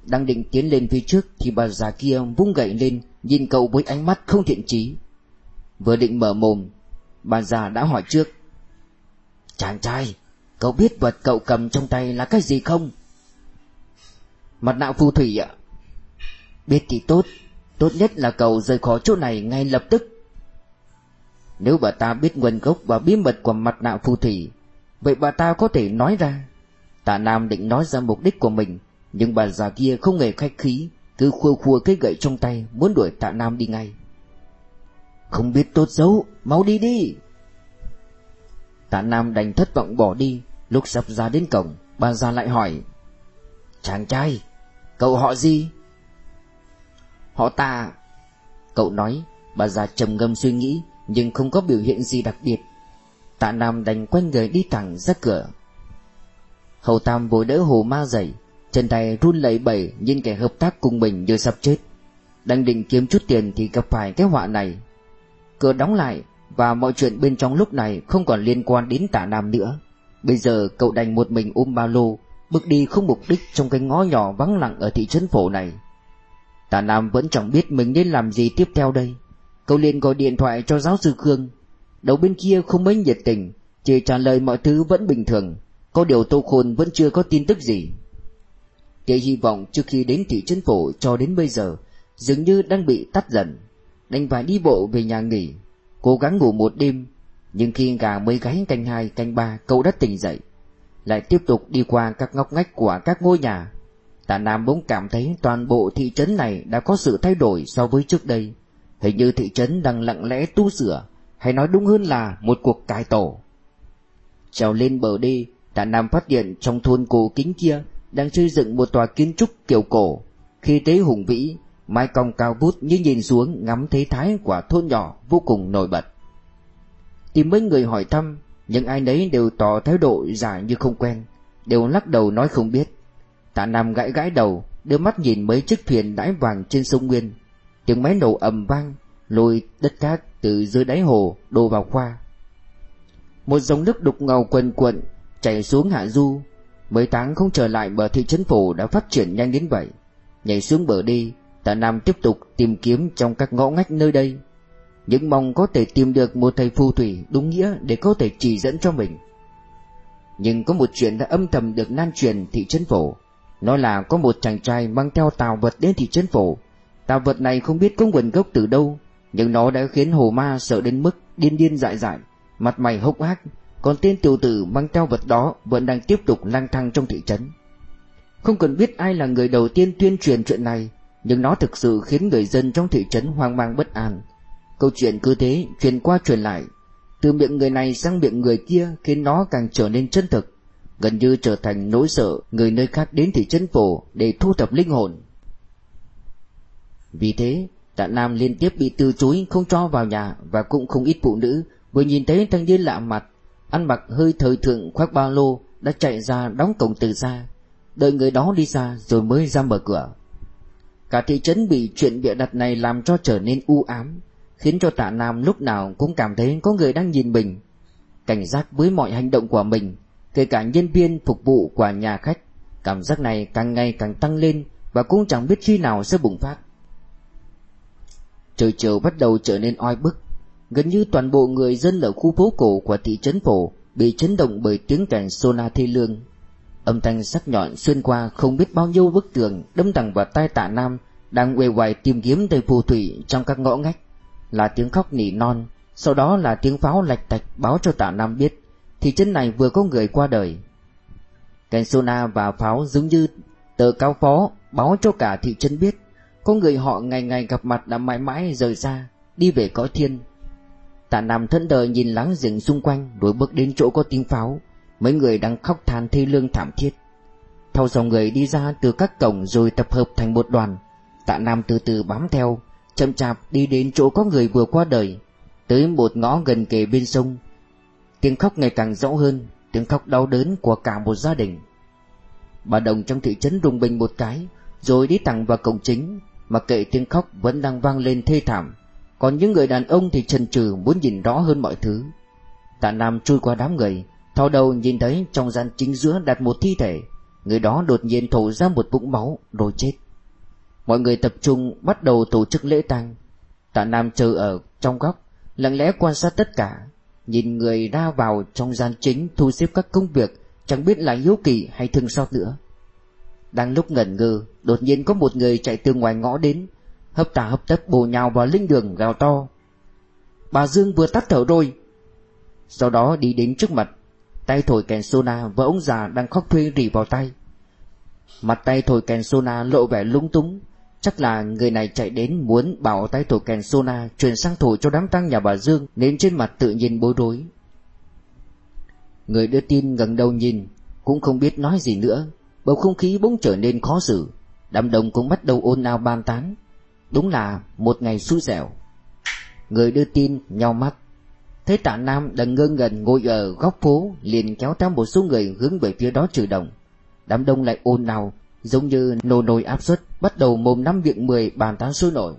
Đang định tiến lên phía trước Thì bà già kia vung gậy lên Nhìn cậu với ánh mắt không thiện chí. Vừa định mở mồm, Bà già đã hỏi trước. Chàng trai, Cậu biết vật cậu cầm trong tay là cái gì không? Mặt nạ phù thủy ạ. Biết thì tốt Tốt nhất là cậu rời khỏi chỗ này ngay lập tức. Nếu bà ta biết nguồn gốc và bí mật của mặt nạ phù thủy, Vậy bà ta có thể nói ra. Tạ Nam định nói ra mục đích của mình, Nhưng bà già kia không hề khách khí. Cứ khua khua cái gậy trong tay Muốn đuổi tạ Nam đi ngay Không biết tốt xấu Mau đi đi Tạ Nam đành thất vọng bỏ đi Lúc sắp ra đến cổng Bà già lại hỏi Chàng trai Cậu họ gì Họ ta Cậu nói Bà già trầm ngâm suy nghĩ nhưng không có biểu hiện gì đặc biệt. Tạ Nam đành quanh người đi thẳng ra cửa. Hầu Tam vội đỡ hồ ma dậy, chân tay run lẩy bẩy nhìn kẻ hợp tác cùng mình như sắp chết. Đang định kiếm chút tiền thì gặp phải cái họa này. Cửa đóng lại và mọi chuyện bên trong lúc này không còn liên quan đến tả Nam nữa. Bây giờ cậu đành một mình ôm ba lô, bước đi không mục đích trong cái ngõ nhỏ vắng lặng ở thị trấn phổ này. tả Nam vẫn chẳng biết mình nên làm gì tiếp theo đây. Cậu liền gọi điện thoại cho giáo sư Khương Đầu bên kia không mấy nhiệt tình Chỉ trả lời mọi thứ vẫn bình thường Có điều Tô Khôn vẫn chưa có tin tức gì Kể hy vọng trước khi đến thị trấn phổ cho đến bây giờ, Dường như đang bị tắt dần. Đành phải đi bộ về nhà nghỉ, Cố gắng ngủ một đêm. Nhưng khi gà mới gáy canh hai, canh ba, cậu đã tỉnh dậy. Lại tiếp tục đi qua các ngóc ngách của các ngôi nhà. Tạ Nam bỗng cảm thấy toàn bộ thị trấn này đã có sự thay đổi so với trước đây. Hình như thị trấn đang lặng lẽ tu sửa, Hay nói đúng hơn là một cuộc cải tổ. Trèo lên bờ đê Tạ Nam phát hiện trong thôn cổ kính kia đang xây dựng một tòa kiến trúc kiểu cổ. Khi tế hùng vĩ, Mái cong cao vút như nhìn xuống ngắm thế thái của thôn nhỏ vô cùng nổi bật. Tìm mấy người hỏi thăm, Nhưng ai nấy đều tỏ thái độ giả như không quen, Đều lắc đầu nói không biết. Tạ Nam gãi gãi đầu, Đưa mắt nhìn mấy chiếc thuyền đãi vàng trên sông Nguyên. Tiếng máy nổ ầm vang, Lôi đất cát từ dưới đáy hồ đổ vào khoa. Một dòng nước đục ngầu quần quận Chảy xuống hạ du Mấy tháng không trở lại bờ thị trấn phủ đã phát triển nhanh đến vậy. Nhảy xuống bờ đi, Tạ Nam tiếp tục tìm kiếm trong các ngõ ngách nơi đây. Những mong có thể tìm được một thầy phù thủy đúng nghĩa để có thể chỉ dẫn cho mình. Nhưng có một chuyện đã âm thầm được lan truyền thị trấn phổ Nó là có một chàng trai mang theo tàu vật đến thị trấn phổ Tàu vật này không biết có nguồn gốc từ đâu, Nhưng nó đã khiến hồ ma sợ đến mức điên điên dại dại, Mặt mày hốc hác. Còn tên tiểu tử mang theo vật đó vẫn đang tiếp tục lang thang trong thị trấn. Không cần biết ai là người đầu tiên tuyên truyền chuyện này, Nhưng nó thực sự khiến người dân trong thị trấn hoang mang bất an. Câu chuyện cứ thế truyền qua truyền lại, Từ miệng người này sang miệng người kia Khiến nó càng trở nên chân thực, Gần như trở thành nỗi sợ Người nơi khác đến thị trấn phổ Để thu thập linh hồn. Vì thế, Tạ Nam liên tiếp bị từ chối không cho vào nhà Và cũng không ít phụ nữ Vừa nhìn thấy thanh niên lạ mặt Ăn mặc hơi thời thượng khoác ba lô Đã chạy ra đóng cổng từ xa Đợi người đó đi ra rồi mới ra mở cửa Cả thị trấn bị chuyện bịa đặt này làm cho trở nên u ám khiến cho tạ Nam lúc nào cũng cảm thấy có người đang nhìn mình. Cảnh giác với mọi hành động của mình, kể cả nhân viên phục vụ của nhà khách, cảm giác này càng ngày càng tăng lên và cũng chẳng biết khi nào sẽ bùng phát. Trời chiều bắt đầu trở nên oi bức, gần như toàn bộ người dân ở khu phố cổ của thị trấn phổ bị chấn động bởi tiếng kèn sona thê lương. Âm thanh sắc nhọn xuyên qua không biết bao nhiêu bức tường đâm thẳng vào tai tạ Nam đang uể oải tìm kiếm thầy phù thủy trong các ngõ ngách là tiếng khóc nỉ non, sau đó là tiếng pháo lạch tạch báo cho tạ Nam biết thị trấn này vừa có người qua đời. Kèn sona và pháo giống như tờ cao phó báo cho cả thị trấn biết có người họ ngày ngày gặp mặt đã mãi mãi rời xa, đi về cõi thiên. Tạ Nam thân thờ nhìn láng giềng xung quanh rồi bước đến chỗ có tiếng pháo, mấy người đang khóc than thê lương thảm thiết. Theo dòng người đi ra từ các cổng rồi tập hợp thành một đoàn, Tạ Nam từ từ bám theo, chậm chạp đi đến chỗ có người vừa qua đời, tới một ngõ gần kề bên sông. Tiếng khóc ngày càng rõ hơn, tiếng khóc đau đớn của cả một gia đình. Bà Đồng trong thị trấn rung bình một cái, rồi đi thẳng vào cổng chính, mà kệ tiếng khóc vẫn đang vang lên thê thảm. Còn những người đàn ông thì chần chừ muốn nhìn rõ hơn mọi thứ. Tạ Nam chui qua đám người, thò đầu nhìn thấy trong gian chính giữa đặt một thi thể. Người đó đột nhiên thổ ra một vũng máu rồi chết. Mọi người tập trung bắt đầu tổ chức lễ tang. Tạ Nam chờ ở trong góc, lặng lẽ quan sát tất cả, nhìn người ra vào trong gian chính thu xếp các công việc, chẳng biết là hiếu kỳ hay thương xót nữa. Đang lúc ngẩn ngơ, đột nhiên có một người chạy từ ngoài ngõ đến, hấp tả hấp tấp bổ nhào vào linh đường gào to. Bà Dương vừa tắt thở rồi. Sau đó đi đến trước mặt, tay thổi kèn sona và ông già đang khóc thuê rỉ vào tay. Mặt tay thổi kèn sona lộ vẻ lung túng, Chắc là người này chạy đến muốn bảo tay thổi kèn sona chuyển sang thổi cho đám tang nhà bà Dương nên trên mặt tự nhiên bối rối. Người đưa tin gần đầu nhìn, cũng không biết nói gì nữa, bầu không khí bỗng trở nên khó xử, đám đông cũng bắt đầu ôn ào bàn tán. Đúng là một ngày xui xẻo. Người đưa tin nhau mắt, thấy tạ Nam đang ngơ ngẩn ngồi ở góc phố liền kéo theo một số người hướng về phía đó trừ đồng. Đám đông lại ồn ào giống như nô nồi áp suất bắt đầu mồm năm miệng mười bàn tán sôi nổi.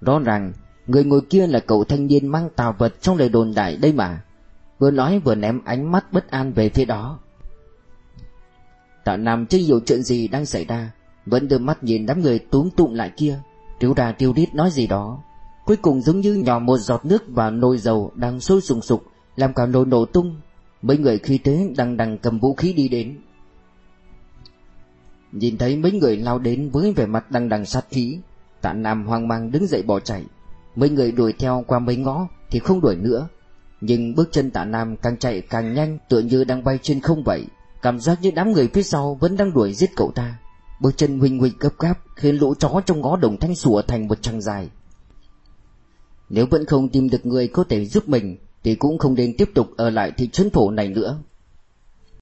Rõ ràng, người ngồi kia là cậu thanh niên mang tào vật trong lời đồn đại đây mà, vừa nói vừa ném ánh mắt bất an về phía đó. Tạ Nam chưa hiểu chuyện gì đang xảy ra, vẫn đưa mắt nhìn đám người túm tụm lại kia, triếu đà tiêu đít nói gì đó. Cuối cùng giống như nhỏ một giọt nước vào nồi dầu đang sôi sùng sục, làm cả nồi nổ tung. Mấy người khi thế đang đằng cầm vũ khí đi đến. Nhìn thấy mấy người lao đến với vẻ mặt đằng đằng sát khí Tạ Nam hoang mang đứng dậy bỏ chạy Mấy người đuổi theo qua mấy ngõ Thì không đuổi nữa Nhưng bước chân tạ Nam càng chạy càng nhanh Tựa như đang bay trên không vậy Cảm giác như đám người phía sau vẫn đang đuổi giết cậu ta Bước chân huynh huynh gấp gáp Khiến lũ chó trong ngõ đồng thanh sủa thành một trăng dài. Nếu vẫn không tìm được người có thể giúp mình, Thì cũng không nên tiếp tục ở lại thị trấn phổ này nữa.